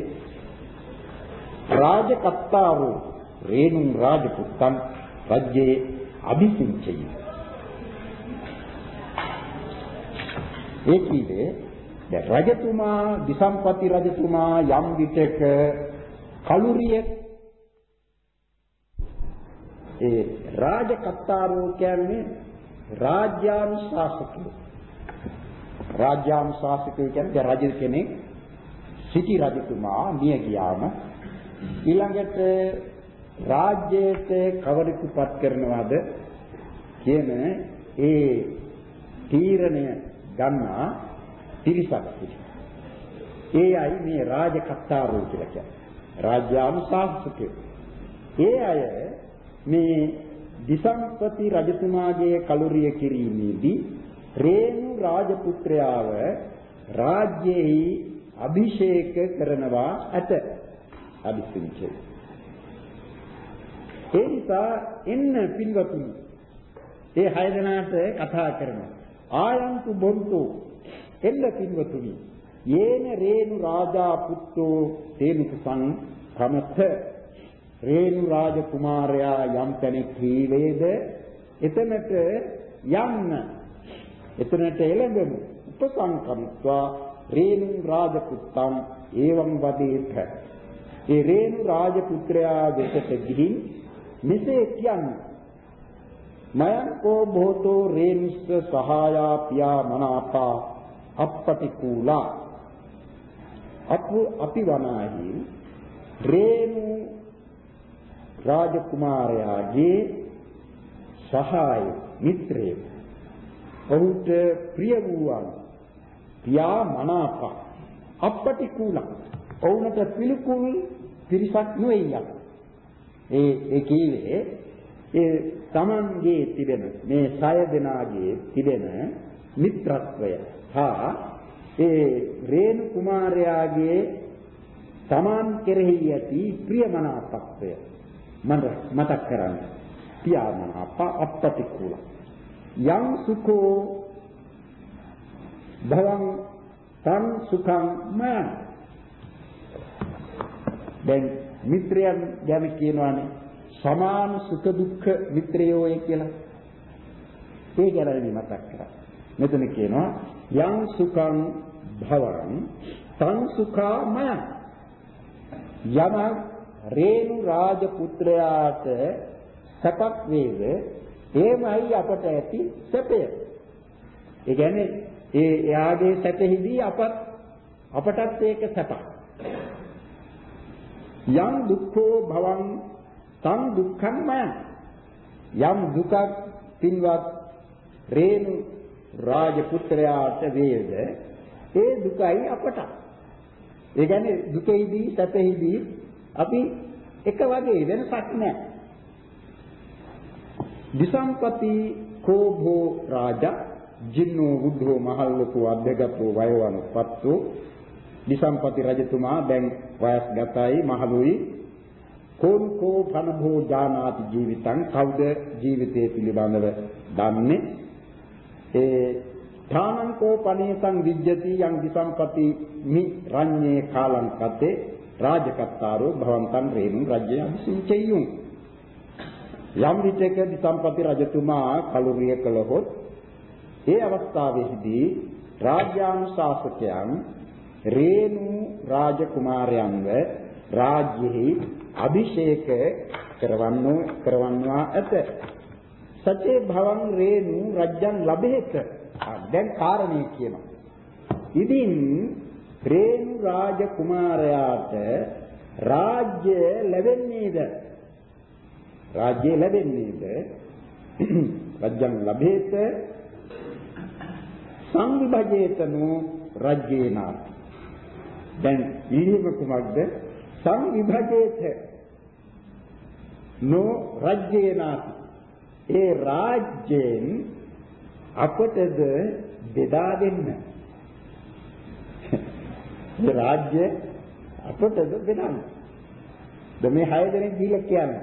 රාජකත්තාවෝ රේණුං රාජපුත්තං රජ්‍යේ අභිසිංචයි. ඒ කීවේ දැන් රජතුමා දිසම්පති රජතුමා යම් විටක කලුරිය ඒ රාජකත්තාරෝ කියන්නේ රාජ්‍යානුශාසකයෝ. රාජ්‍යානුශාසකයෝ කියන්නේ රජ කෙනෙක් සිටි රජතුමා මිය ගියාම ඊළඟට රාජ්‍යයට කවරෙකුපත් කරනවද කියන ඒ තීරණය ගන්නා පිරිසක් සිටිනවා. ඒ අය මේ රාජකත්තාරෝ කියලා කියන්නේ. රාජ්‍යානුශාසකයෝ. ඒ අය මේ දිසම්පති රජතුමාගේ කලුරිය කිරීමේදී රේණු රාජපුත්‍රයාව රාජ්‍යයේ අභිෂේක කරනවා ඇත අභිසිංචේ ඒ නිසා එන්න පින්වතුනි ඒ හය දෙනාට කතා කරනවා. ආයන්තු බොන්තු එන්න පින්වතුනි. යේන රේණු රාජා පුත්තෝ තේනුසං කමත රේණු රාජ කුමාරයා යම් තැනෙක් හීවේද එතනට යන්න. එතනට එළඹෙමු උපසංකම්ත්වා රේණු රාජ පුත්තම් ඒවම් වදේත. ඒ රේණු රාජ පුත්‍රයා වෙතට ගිහින් මෙසේ කියන්නේ. මයං කෝ භෝතෝ රේණුස්ස සහායා පියා මනාපා අපපටිකූලා. අපු අපි වනාහි රේණු රාජකුමාරයාගේ සහාය මිත්‍රය ඔහුට ප්‍රිය වූවන් පියා මනාප අපටිකුල ඔවුන්ට පිළිකුල් පිරිසක් නොෙයිය ඒ ඒ කීවේ ඒ තමන්ගේ තිබෙන මේ සය දෙනාගේ තිබෙන මිත්‍රත්වය හා ඒ රේණු කුමාරයාගේ තමන් කෙරෙහි ඇති ප්‍රියමනාපත්වය මතක් කරන්න. පියාමන අප අප්පටිකුල. යං සුඛෝ භවං තං සුඛං මන. දැන් මිත්‍රයන් ගැන කියනවානේ සමාන සුඛ දුක්ඛ මිත්‍රයෝය කියලා. ඒ ගැන මතක් කරා. මෙතන කියනවා යං සුඛං භවං තං සුඛා මන. යමක් රේණු රාජ පුත්‍රයාට සැපක් වේද එමයි අපට ඇති සැපය. ඒ කියන්නේ ඒ එයාගේ සැපෙහිදී අපත් අපටත් ඒක සැපක්. යම් දුක්ඛෝ භවං තං දුක්ඛං මයං යම් දුකක් පින්වත් රේණු රාජ පුත්‍රයාට වේද ඒ දුකයි අපට. ඒ කියන්නේ දුකෙහිදී සැපෙහිදී අපි එක වගේ වෙනසක් නැහැ. දිසම්පති කෝභෝ රාජා ජින්නෝ බුද්ධෝ මහල්ලකෝ අධ්‍යගතෝ වයවනුපත්තෝ දිසම්පති රජතුමා දැන් වයස්ගතයි මහලුයි. කෝන්කෝ පනභෝ ජානාති ජීවිතං? කවුද ජීවිතයේ පිළිබඳව දන්නේ? ඒ ථානංකෝ පනේසං විජ්ජති යං දිසම්පති මි රඤ්ඤේ කාලං කතේ රාජකත්තාරෝ භවන්තං රේණු රජ්‍ය ඒ අවස්ථාවේදී රාජ්‍යානුශාසකයන් රේණු රාජකුමාරයන්ව රාජ්‍යෙහි අභිෂේක කරවන්නෝ කරවන්නවා ඇත. සචේ භවං රේණු රජ්‍යං ලැබෙහෙත. දැන් කාරණේ කියනවා. ඉදින් රේණු රාජකුමාරයාට රාජ්‍ය ලැබෙන්නේද? රාජ්‍ය ලැබෙන්නේද? රජ්‍යං ලැබෙහෙත සංවිභජේතනෝ රජ්‍යේනා දැන් ඊහිම කුමක්ද? සංවිභජේත. නෝ රජ්‍යේනා ඒ රාජ්‍යයෙන් අපටද බෙදා දෙන්න. ඒ රාජ්‍ය අපටද බෙදන්න. දැන් මේ හය දෙනෙක් දීලා කියන්නේ.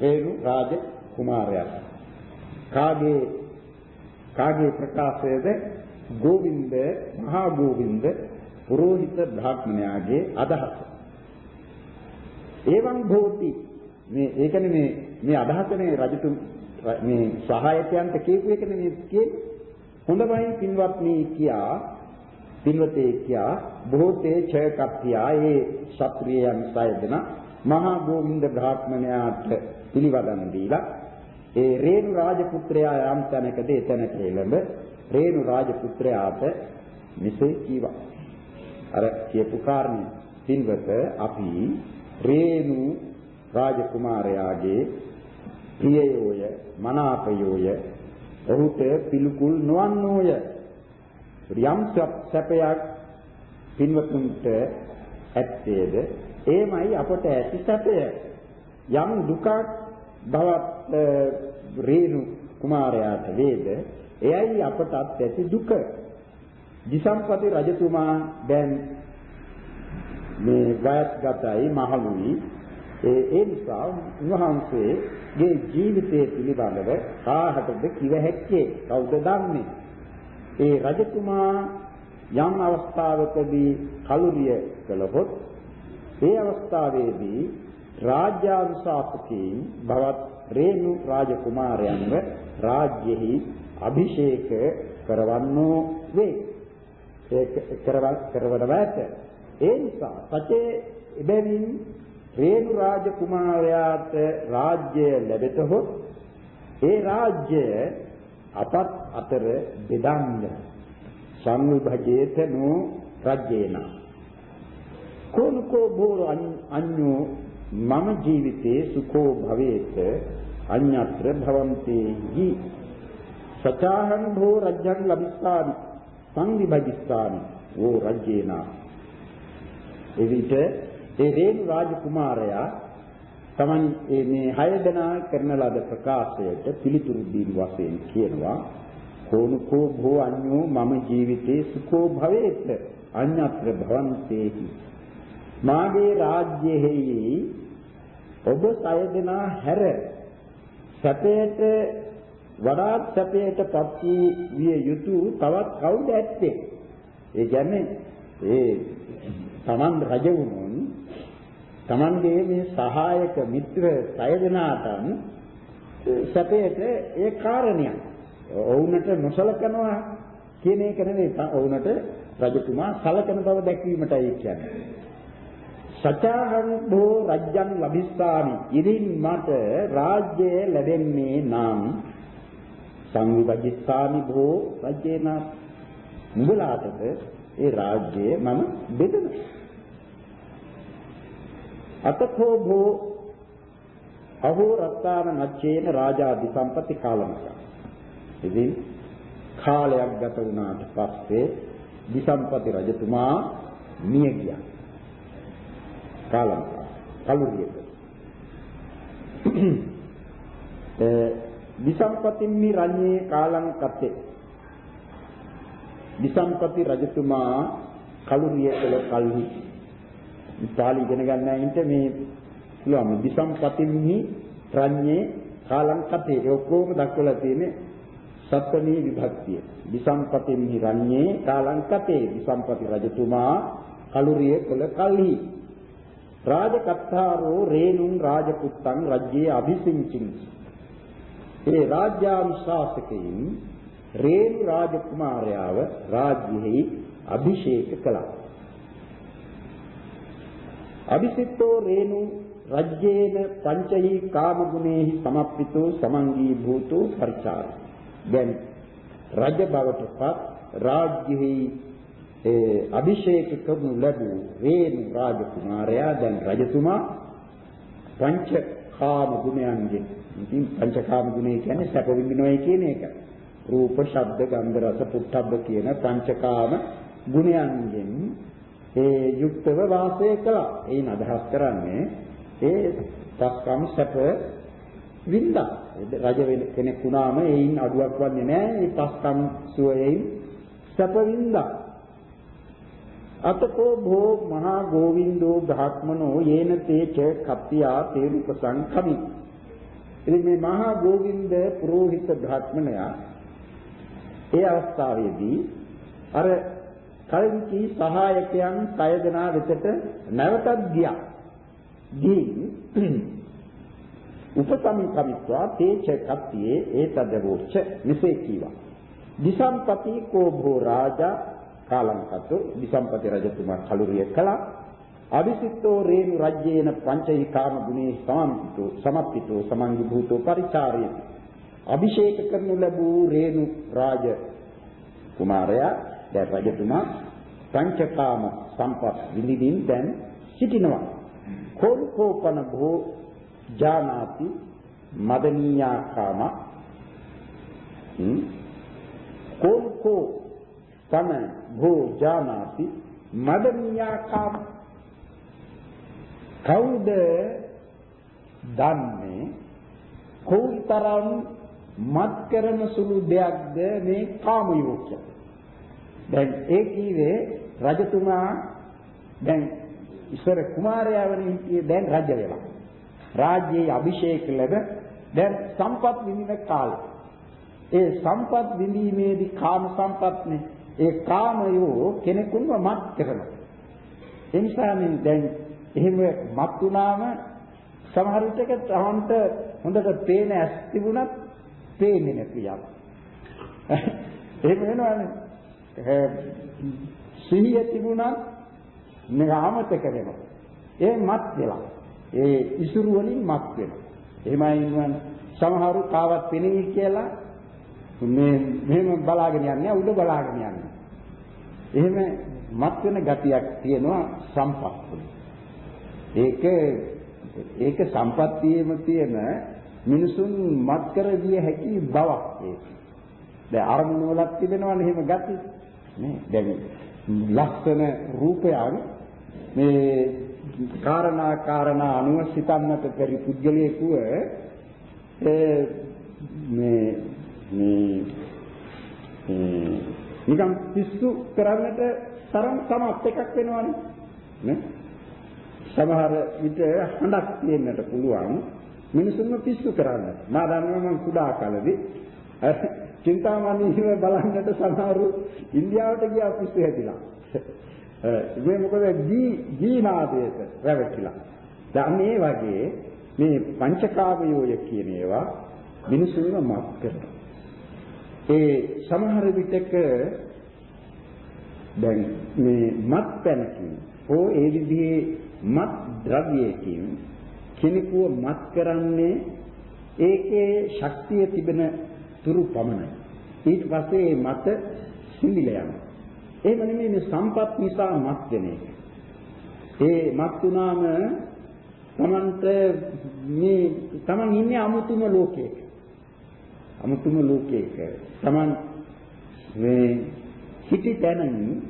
රේණු රාජ කුමාරයා. කාගේ කාගේ ප්‍රකාශයද? ගෝවින්ද මහා ගෝවින්ද පුරෝහිත බ්‍රාහ්මණයාගේ අදහස. එවං භෝති මේ ඒ කියන්නේ මේ මේ අදහසනේ රජතුන් මේ සහායකයන්ට කියපු එකනේ මේ කියන්නේ. හොඳමයි පින්වත්නි කියා පින්වතේ කියා බොහෝතේ ඡයකප්පියා ඒ ශාත්‍රීයයන් සයදෙන මහා ගෝවින්ද බ්‍රාහ්මණයාට පිළිවදන් දීලා ඒ රේණු රාජපුත්‍රයා යම් තැනකදී එතනට එළඹ රේණු රාජපුත්‍රයාට මෙසේ කීවා. අර කියපු කාරණේ පින්වත අපි රේණු රාජකුමාරයාගේ ප්‍රියයෝය මනාපයෝය ඔහුට පිළිකුල් නොවන්නෝය. යම් සැපයක් පින්වතුන්ට ඇත්තේද එමයි අපට ඇති සැපය. යම් දුකක් බවත් රේණු කුමාරයාට වේද එයයි අපටත් ඇති දුක. දිසම්පති රජතුමා දැන් මේ වයස්ගතයි මහලුයි ඒ ඒ නිසා උන්වහන්සේගේ ජීවිතය පිළිබඳව කාහටද කිව හැක්කේ? කවුද දන්නේ? ඒ රජතුමා යම් අවස්ථාවකදී කලුරිය කළහොත් ඒ අවස්ථාවේදී රාජ්‍යානුශාසකයන් බවත් රේණු රාජකුමාරයන්ව රාජ්‍යෙහි අභිෂේක කරවන්නෝ වේ. ඒක කරවල් කරවනවා ඇත. ඒ නිසා සතේ ඉබෙමින් රේණු රාජකුමාරයාට රාජ්‍ය ලැබෙතහොත් ඒ රාජ්‍ය අපත් අතර බෙදන්න සංවිභජේතනෝ රජ්‍යේන. කෝනකෝ බෝර අඤ්ඤෝ මම ජීවිතේ සුඛෝ භවේත අඤ්ඤත්‍ර භවන්තේහි. සචාහං භෝ රජ්‍යං ලබිස්සාමි. සංවිභජිස්සාමි ඕ රජ්‍යේනා එවිට ඒ රේණු රාජකුමාරයා තමන් මේ හය දෙනා කරන ලද ප්‍රකාශයට පිළිතුරු දීම වශයෙන් කියනවා කෝනුකෝ භෝ අඤ්ඤෝ මම ජීවිතේ සුඛෝ භවේත් අඤ්ඤත්‍ර භවන්තේහි. මාගේ රාජ්‍යෙහි ඔබ සය දෙනා හැර සැපයට වඩාත් සැපයටපත් විය යුතු තවත් කවුද ඇත්තේ? ඒ කියන්නේ ඒ Taman රජ වුණොන් Tamanගේ මේ සහායක මිත්‍ර සය දෙනාටන් සැපයට ඒ කාරණයක්. ඔවුන්ට නොසලකනවා කියන එක නෙවෙයි. ඔවුන්ට රජතුමා සලකන බව දැක්වීමටයි කියන්නේ. සචාහං භෝ රජ්‍යං ලබිස්සාමි. ඉදින් මට රාජ්‍ය ලැබෙන්නේ නම් සංවිභජිස්සාමි භෝ රජ්‍යේන නුඹලාටද ඒ රාජ්‍යය මම බෙදන. අතකෝ භෝ අහෝ රත්තාන නච්චේන රාජාදි සම්පති කාලමක. ඉතින් කාලයක් ගත වුණාට පස්සේ දිසම්පති රජතුමා මිය ගියා. කාලම්කා කලුරියක විසම්පතිම්මි රඤ්ඤේ කාලං කතේ විසම්පති රජතුමා කලුරිය කළ කල්හි. පාලි ඉගෙන ගන්නයින්ට මේ පුළුවන්. විසම්පතිම්මි රඤ්ඤේ කාලං කතේ ඒ ඔක්කොම දක්වලා තියෙන්නේ සත්වනී විභක්තිය. විසම්පතිම්මි රඤ්ඤේ කාලං කතේ විසම්පති රජතුමා කලුරිය කළ කල්හි. රාජකත්තාරෝ රේණුන් රාජපුත්තන් රජ්‍යයේ අභිසිංචින්. ඒ රාජ්‍යානුශාසකයින් රේණු රාජකුමාරයාව රාජ්‍යෙහි අභිෂේක කළා. අභිසිතෝ රේණු රජ්‍යේන පංචහි කාම ගුණේහි සමප්පිතෝ සමංගී භූතෝ පරිචාර. දැන් රජ බවටපත් රාජ්‍යෙහි ඒ අභිෂේක කරනු ලැබූ රේණු රාජකුමාරයා දැන් රජතුමා පංච කාම ගුණයන්ගෙන් ඉතින් පංචකාම ගුණය කියන්නේ සැප විඳිනවයි කියන එක. රූප, ශබ්ද, ගන්ධ, රස, පුට්ඨබ්බ කියන පංචකාම ගුණයන්ගෙන් ඒ යුක්තව වාසය කළා. ඒන් අදහස් කරන්නේ ඒ සක්කම් සැප වින්දා. රජ කෙනෙක් වුණාම ඒයින් අඩුවක් වන්නේ නැහැ. මේ පස්කම් සුවයෙන් සැප වින්දා. අතකෝ භෝ මහා ගෝවින්දෝ බ්‍රහ්මනෝ යේන තේච කප්පියා තේරුපසං කමි ඉතින් මේ මහා ගෝවින්ද පුරোহিত බ්‍රාහ්මණයා ඒ අවස්ථාවේදී අර කලින් කී සහායකයන් සය දෙනා වෙතට නැවතත් ගියා. ගිහින් උපසම්පමිත්වා තේච කප්පියේ ඒතදවෝච්ච මෙසේ කීවා. දිසම්පති කෝ භෝ රාජා කාලංකතෝ දිසම්පති රජතුමා කලුරිය කළා අවිසිතෝ රේණු රජ්‍යේන පංචෛ කාම ගුණේ සමන්විතෝ සමප්පිතෝ සමංගි භූතෝ පරිචාරය. අභිෂේක කරනු ලැබූ රේණු රාජ කුමාරයා දැන් රජතුමා පංචකාම සම්පත් විඳින්න දැන් සිටිනවා. කෝල්කෝපන භෝ ජානාති මදනීයා කාම කෝල්කෝ තම භෝ ජානාති මදනීයා කාම කවුද දන්නේ? කොයිතරම් මත් කරන සුළු දෙයක්ද මේ කාම යෝග්‍ය දැන් ඒ කීවේ රජතුමා දැන් ඉස්සර කුමාරයා වන හිටියේ දැන් රජ වෙලා රාජ්‍යයේ අභිෂේක ලැබ දැන් සම්පත් විඳින කාලේ. ඒ සම්පත් විඳීමේදී කාම සම්පත්නේ. ඒ කාමයෝ කෙනෙකුන්ව මත් කරනවා. ඒ නිසා දැන් එහෙම මත් වුණාම සමහර විටක තහන්ට හොඳට පේන ඇස් තිබුණත් පේන්නේ නැති යක්. එහෙම වෙනවනේ. සිහිය තිබුණත් නිරාමතක වෙනවා. ඒ මත් වෙලා. ඒ ඉසුරු වලින් මත් වෙනවා. එහෙමයි ඉන්නවනේ. සමහරු කාවත් පෙනෙයි කියලා මේ මෙහෙම බලාගෙන යන්නේ උඩ බලාගෙන යන්නේ. එහෙම මත් වෙන ගතියක් තියෙනවා සම්පත් වලින්. ඒක ඒක සම්පත්තියේම තියෙන මිනිසුන් මත් කර දිය හැකි බවක් ඒක. දැන් අරමුණු වලක් තිබෙනවනේ එහෙම ගති. නේ දැන් ලස්සන රූපයන් මේ කාරණා කාරණා අනුව සිතන්නට පරි පුද්ගලයෙකුව ඒ මේ මේ නිකම් පිස්සු කරන්නට තරම් සමත් එකක් වෙනවනේ නේ සමහර විට හඬක් තියෙන්නට පුළුවන් මිනිසුන්ව පිස්සු කරන්න. මා දන්නවා මම කුඩා කාලේදී චින්තාමණීව බලන්නට සමහරු ඉන්දියාවට ගියා පිස්සු හැදිලා. මේ මොකද දී දීනාදයට රැවටිලා. දැන් මේ වගේ මේ පංචකාමයෝය කියන ඒවා මිනිසුන්ව මත් කරනවා. ඒ සමහර විටක දැන් මේ මත් පැනකින් ඕ ඒ විදිහේ මත් ද්‍රව්‍යයකින් කෙනෙකුව මත් කරන්නේ ඒකේ ශක්තිය තිබෙන තුරු පමණයි. ඊට පස්සේ මත සිඳිලා යනවා. එහෙම නෙමෙයි මේ සම්පත් නිසා මත් වෙන එක. ඒ මත් වුණාම තමන්ට මේ තමන් ඉන්නේ අමුතුම ලෝකයක. අමුතුම ලෝකයක. තමන් මේ හිටි තැනින්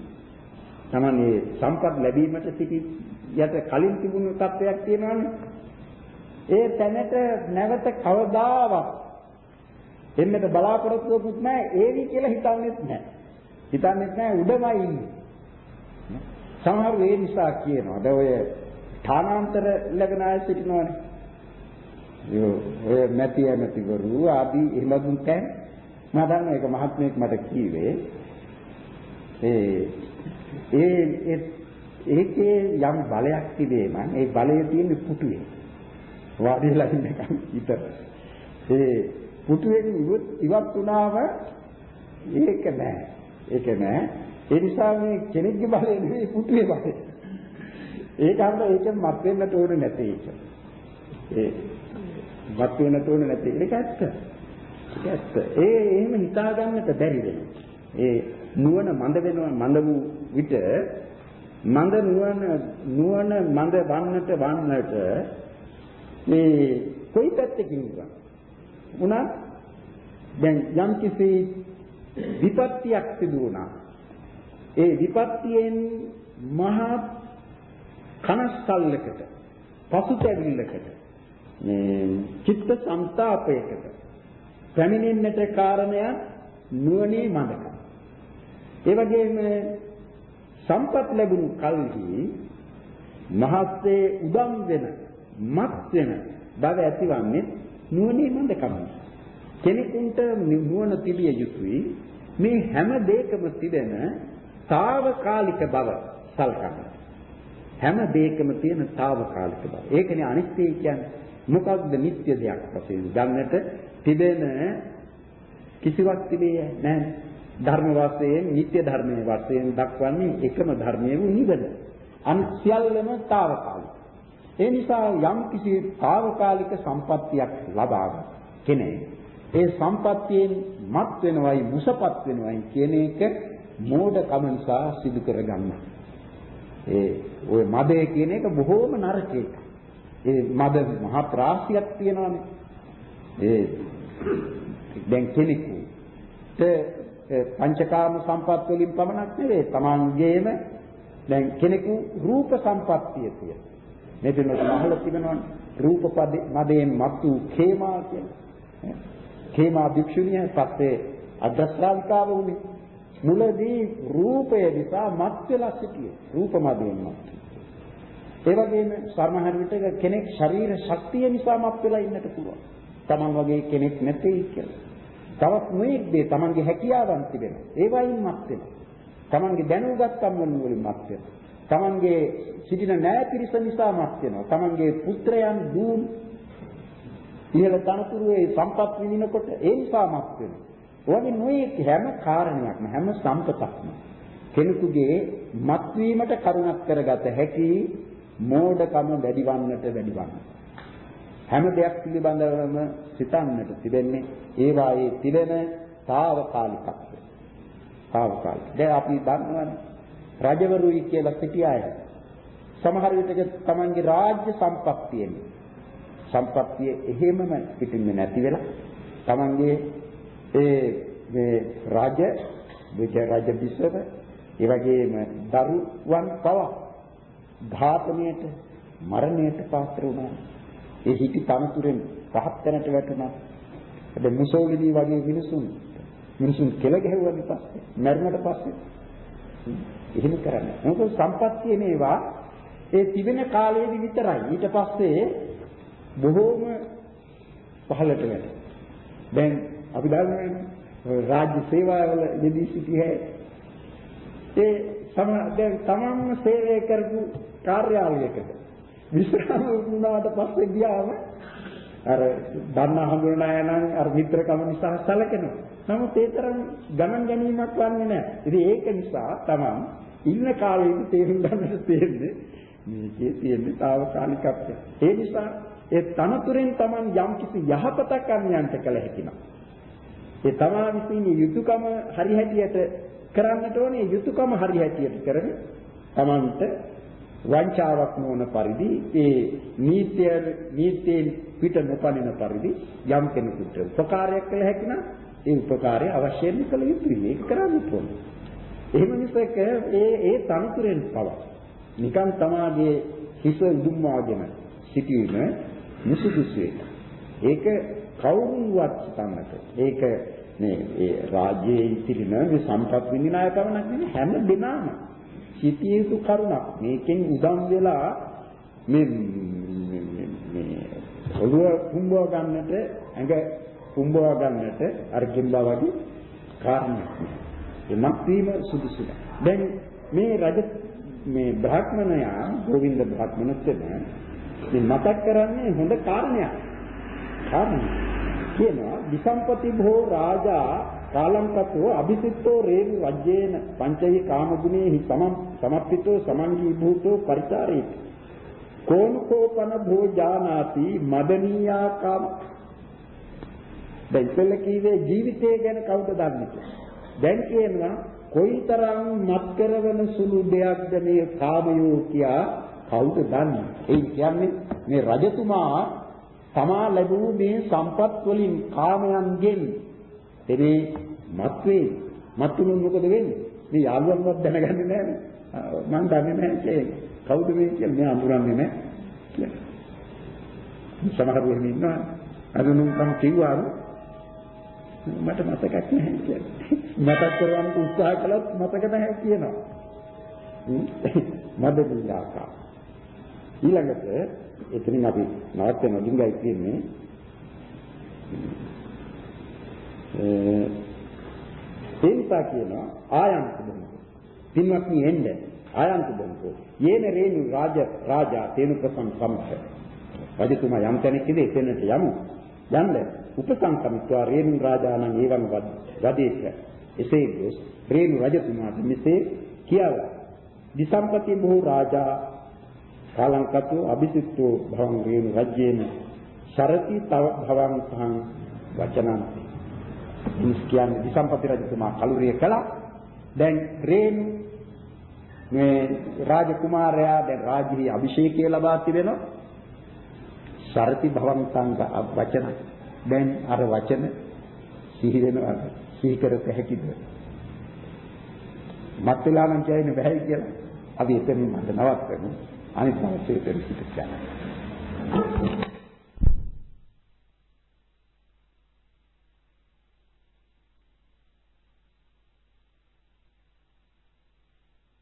තමන් මේ සම්පත් ලැබීමට සිටි යට කලින් තිබුණු තත්වයක් තියෙනවානේ. ඒ තැනට නැවත කවදාවත් එන්නට බලාපොරොත්තුවක් නැහැ ඒවි කියලා හිතන්නේත් නැහැ. හිතන්නේත් නැහැ උඩමයි ඉන්නේ. සමහර ඒ නිසා කියනවා. දැන් ඔය ථානාන්තර ලැබෙන අය සිටිනවානේ. යෝ ඔය නැති නැතිවරු ආදී එහෙමදුන් තැන් මම දන්නවා ඒක මහත්මයෙක් මට කීවේ ඒ ඒ ඒකේ යම් බලයක් තිබේ නම් ඒ බලය තියෙන්නේ පුටුවේ. වාඩිලා ඉන්නකම් විතර. ඒ පුටුවෙන් ඉවත් වුණාම ඒක නෑ. ඒක නෑ. ඒ නිසා මේ කෙනෙක්ගේ බලය නෙවෙයි පුතුගේ බලය. ඒක අන්න ඒකෙන් මත් වෙන්නට ඕනේ නැති එක. ඒ මත් වෙන්නට ඕනේ නැති ඒක ඇත්ත. ඒක ඇත්ත. ඒ එහෙම හිතා ගන්නට බැරි වෙනවා. ඒ නුවණ මඳ වෙනවා මඳ වූ විට මඳ නුවණ නුවණ මඳ වන්නට වන්නට මේ කොයි පැත්තකින් උනා දැන් යම් කිසි විපත්තියක් සිදු වුණා ඒ විපත්තියෙන් මහා කනස්සල්ලකට පසුතැවිල්ලකට මේ චිත්ත සංతాපයකට පැමිණෙන්නට කාරණයක් නුවණේ මඳක. ඒ වගේම සම්පත් ලැබුණු කල්හි මහත්සේ උදම් වෙන මත් වෙන බව ඇතිවන්නේ නුවණේ මඳකම. කෙනෙකුට නුවණ තිබිය යුතුයි මේ හැම දෙයකම තිබෙන తాවකාලික බව සල්කන්න. හැම දෙයකම තියෙන తాවකාලික බව. ඒකනේ අනිත්‍ය කියන්නේ. මොකක්ද නිත්‍ය දෙයක් වශයෙන් ගන්නට තිබෙන කිසිවක් තිබේ නැහැ. ධර්ම වශයෙන් නිත්‍ය ධර්මයේ වශයෙන් දක්වන්නේ එකම ධර්මයේ වූ නිවන. අන් සියල්ලම తాවකාලික. ඒ නිසා යම් කිසි తాවකාලික සම්පත්තියක් ලබා කෙනෙක් ඒ සම්පත්තියෙන් මත් වෙනවයි මුසපත් වෙනවයි කියන එක මෝඩකම නිසා සිදු කරගන්න. ඒ ওই මදේ කියන එක බොහොම නරක එකක්. ඒ මද මහ ප්‍රාසියක් තියෙනවානේ. ඒ දැන් කෙනෙකුට පංචකාම සම්පත් වලින් පමණක් නෙවෙයි තමන්ගේම දැන් කෙනෙකු රූප සම්පත්තිය තියෙන. මේ දෙන්නට මහල තිබෙනවනේ රූප මදයෙන් මතු khේමා කියන. khේමා භික්ෂුණිය පස්සේ අග්‍රශ්‍රාවිකාව වුණේ. මුලදී රූපය නිසා මත් වෙලා සිටියේ. රූප මදයෙන් මත්. ඒ වගේම සමහර විට කෙනෙක් ශරීර ශක්තිය නිසා මත් වෙලා ඉන්නට පුළුවන්. Taman වගේ කෙනෙක් නැtei කියලා. තවත් නොයෙක් දේ Tamanගේ හැකියාවන් තිබෙනවා. ඒවයින් මත් වෙනවා. Tamanගේ දැනුගත්කම් වලින් මත් වෙනවා. Tamanගේ සිටින නෑ පිරිස නිසා මත් වෙනවා. Tamanගේ පුත්‍රයන් දූන් ඉහළ තනතුරුවේ සම්පත් විඳිනකොට ඒ නිසා මත් වෙනවා. ඔයගේ නොයෙක් හැම කාරණයක්ම හැම සම්පතක්ම කෙනෙකුගේ මත්වීමට කරුණක් කරගත හැකි මෝඩකම වැඩිවන්නට වැඩිවන්න. හැම දෙයක් පිළිබඳවම සිතන්නට තිබෙන්නේ ඒ වායේ තිබෙන తాවකාලිකත්වය. తాවකාලික. දැන් අපි දන්නවනේ රජවරුයි කියලා සිටිය අය. සමහර විටක තමන්ගේ රාජ්‍ය සම්පත්තියෙන් සම්පත්තිය එහෙමම පිටින්නේ නැති වෙලා තමන්ගේ ඒ මේ රාජ විජය රාජ බිසව ඒ වගේම දරුවන් පවා ඝාතනයට මරණයට පාත්‍ර වුණා. ඒ හිටි තනතුරෙන් පහත් තැනට වැටුණා. හැබැයි මුසෝලිනි වගේ මිනිසුන් මිනිසුන් කෙල ගැහුවාට පස්සේ මරණයට පස්සේ එහෙම කරන්නේ. මොකද සම්පත්තිය මේවා ඒ තිබෙන කාලයේදී විතරයි. ඊට පස්සේ බොහෝම පහළට වැටෙනවා. දැන් අපි දන්නේ රාජ්‍ය සේවාවල යෙදී සිටියේ ඒ සම දැන් තමන්ම සේවය කරපු කාර්යාලයකට විශ්‍රාම වුණාට පස්සේ ගියාම අර දන්න හඳුනන අය නම් අර මිත්‍රකම නිසා සැලකෙනවා. නමුත් ඒ තරම් ගණන් ගැනීමක් වන්නේ නැහැ. ඉතින් ඒක නිසා තමන් ඉන්න කාලේදී තේරුම් ගන්නට තියෙන්නේ මේකේ තියෙන తాවකාලිකත්වය. ඒ නිසා ඒ තනතුරෙන් තමන් යම්කිසි යහපතක් අන්‍යයන්ට කළ හැකිනවා. ඒ තමා විසින් යුතුයකම හරි හැටියට කරන්නට ඕනේ යුතුයකම හරි හැටියට කරගෙන තමන්ට වංචාවක් නොවන පරිදි ඒ නීත්‍ය නීතියෙන් පිට නොපනින පරිදි යම් කෙනෙකුට උපකාරයක් කළ හැකි නම් ඒ උපකාරය අවශ්‍යයෙන් කළ යුතුයි. ඒක කරන්න ඕනේ. එහෙම නිසාක ඒ ඒ තනතුරෙන් පව නිකන් තමාගේ හිස උදුම්වාගෙන සිටීම මුසුදුසු ඒක කවුරුන්වත් හිතන්නට ඒක මේ ඒ රාජ්‍යයේ ඉතිරින මේ සම්පත් විඳින අය පමණක් නෙවෙයි හැම දිනම. සිටිය යුතු කරුණක් මේකෙන් උදම් වෙලා මේ මේ ඔළුව කුඹව ගන්නට ඇඟ කුඹව ගන්නට අර කිම්බා වගේ කාරණයක් එමත් වීම සුදුසුද? දැන් මේ රජ මේ බ්‍රාහ්මණයා ගෝවින්ද බ්‍රාහ්මණත්වන මේ මතක් කරන්නේ හොඳ කාරණයක්. කාරණා කියනවා විසම්පති භෝ රාජා කාලංකතෝ අபிසිට්ඨෝ රේණු රජ්‍යේන පංචෛ කාමගුණේහි සමම් සමප්පිතෝ සමංගී භූතෝ පරිචාරේති. කෝනකෝපන භෝජානාති මදනීයා කාම. දැන් ඉතල කීවේ ජීවිතය ගැන කවුද දන්නේ? දැන් කියනවා කොයිතරම් මත් කරවන සුළු දෙයක්ද මේ කාමයෝ කියා කවුද දන්නේ? ඒ කියන්නේ මේ රජතුමා තමා ලැබූ මේ සම්පත් වලින් කාමයන්ගෙන් එනේ මත් වේ මත්තුණු මොකද වෙන්නේ? මේ යාළුවන්වත් දැනගන්නේ නැහැ. මම දන්නේ නැහැ කියන්නේ කවුද මේ කියලා මම අඳුරන්නේ නැහැ කියලා. සමහරව එහෙම ඉන්නවා. අදුනුම් කම් කිව්වාරු මට මතකක් නැහැ කියලා. මතක් කරගන්න උත්සාහ කළත් මතක නැහැ කියනවා. මදවිලාකා ඊළඟට එතනින් අපි නවත්තන ලිංගයි කියන්නේ ඒ නිසා කියනවා ආයන්ත බඳු පින්වත්නි එන්න. ආයන්ත බඳු යේන රේණු රාජ රාජා තේනු ප්‍රසං සම්පත රජතුමා යම් තැනක ඉඳි එතනට යමු. යන්න. උපසංකමිත්වා රේණු රාජානං ඒවං වදේශ. එසේ ගොස් රේණු රජතුමාට මෙසේ කියවා. දිසම්පති බොහෝ රාජා කාලංකතෝ අபிසිට්ඨෝ භවං රේණු රජ්‍යේන සරති තව භවං සහං වචනං මිනිස් කියන්නේ දිසම්පති රජතුමා කලුරිය කළා. දැන් රේණු මේ රාජකුමාරයා දැන් රාජ්‍යයේ අභිෂේකය ලබා තිබෙනවා. සරති භවං සංඝ වචන. දැන් අර වචන සිහි වෙනවා සිහි කරත හැකිද මත් වෙලා නම් කියන්නේ බැහැ කියලා? අපි එතනින් මට නවත්වමු අනිත් දවසේ පෙරසිට යනවා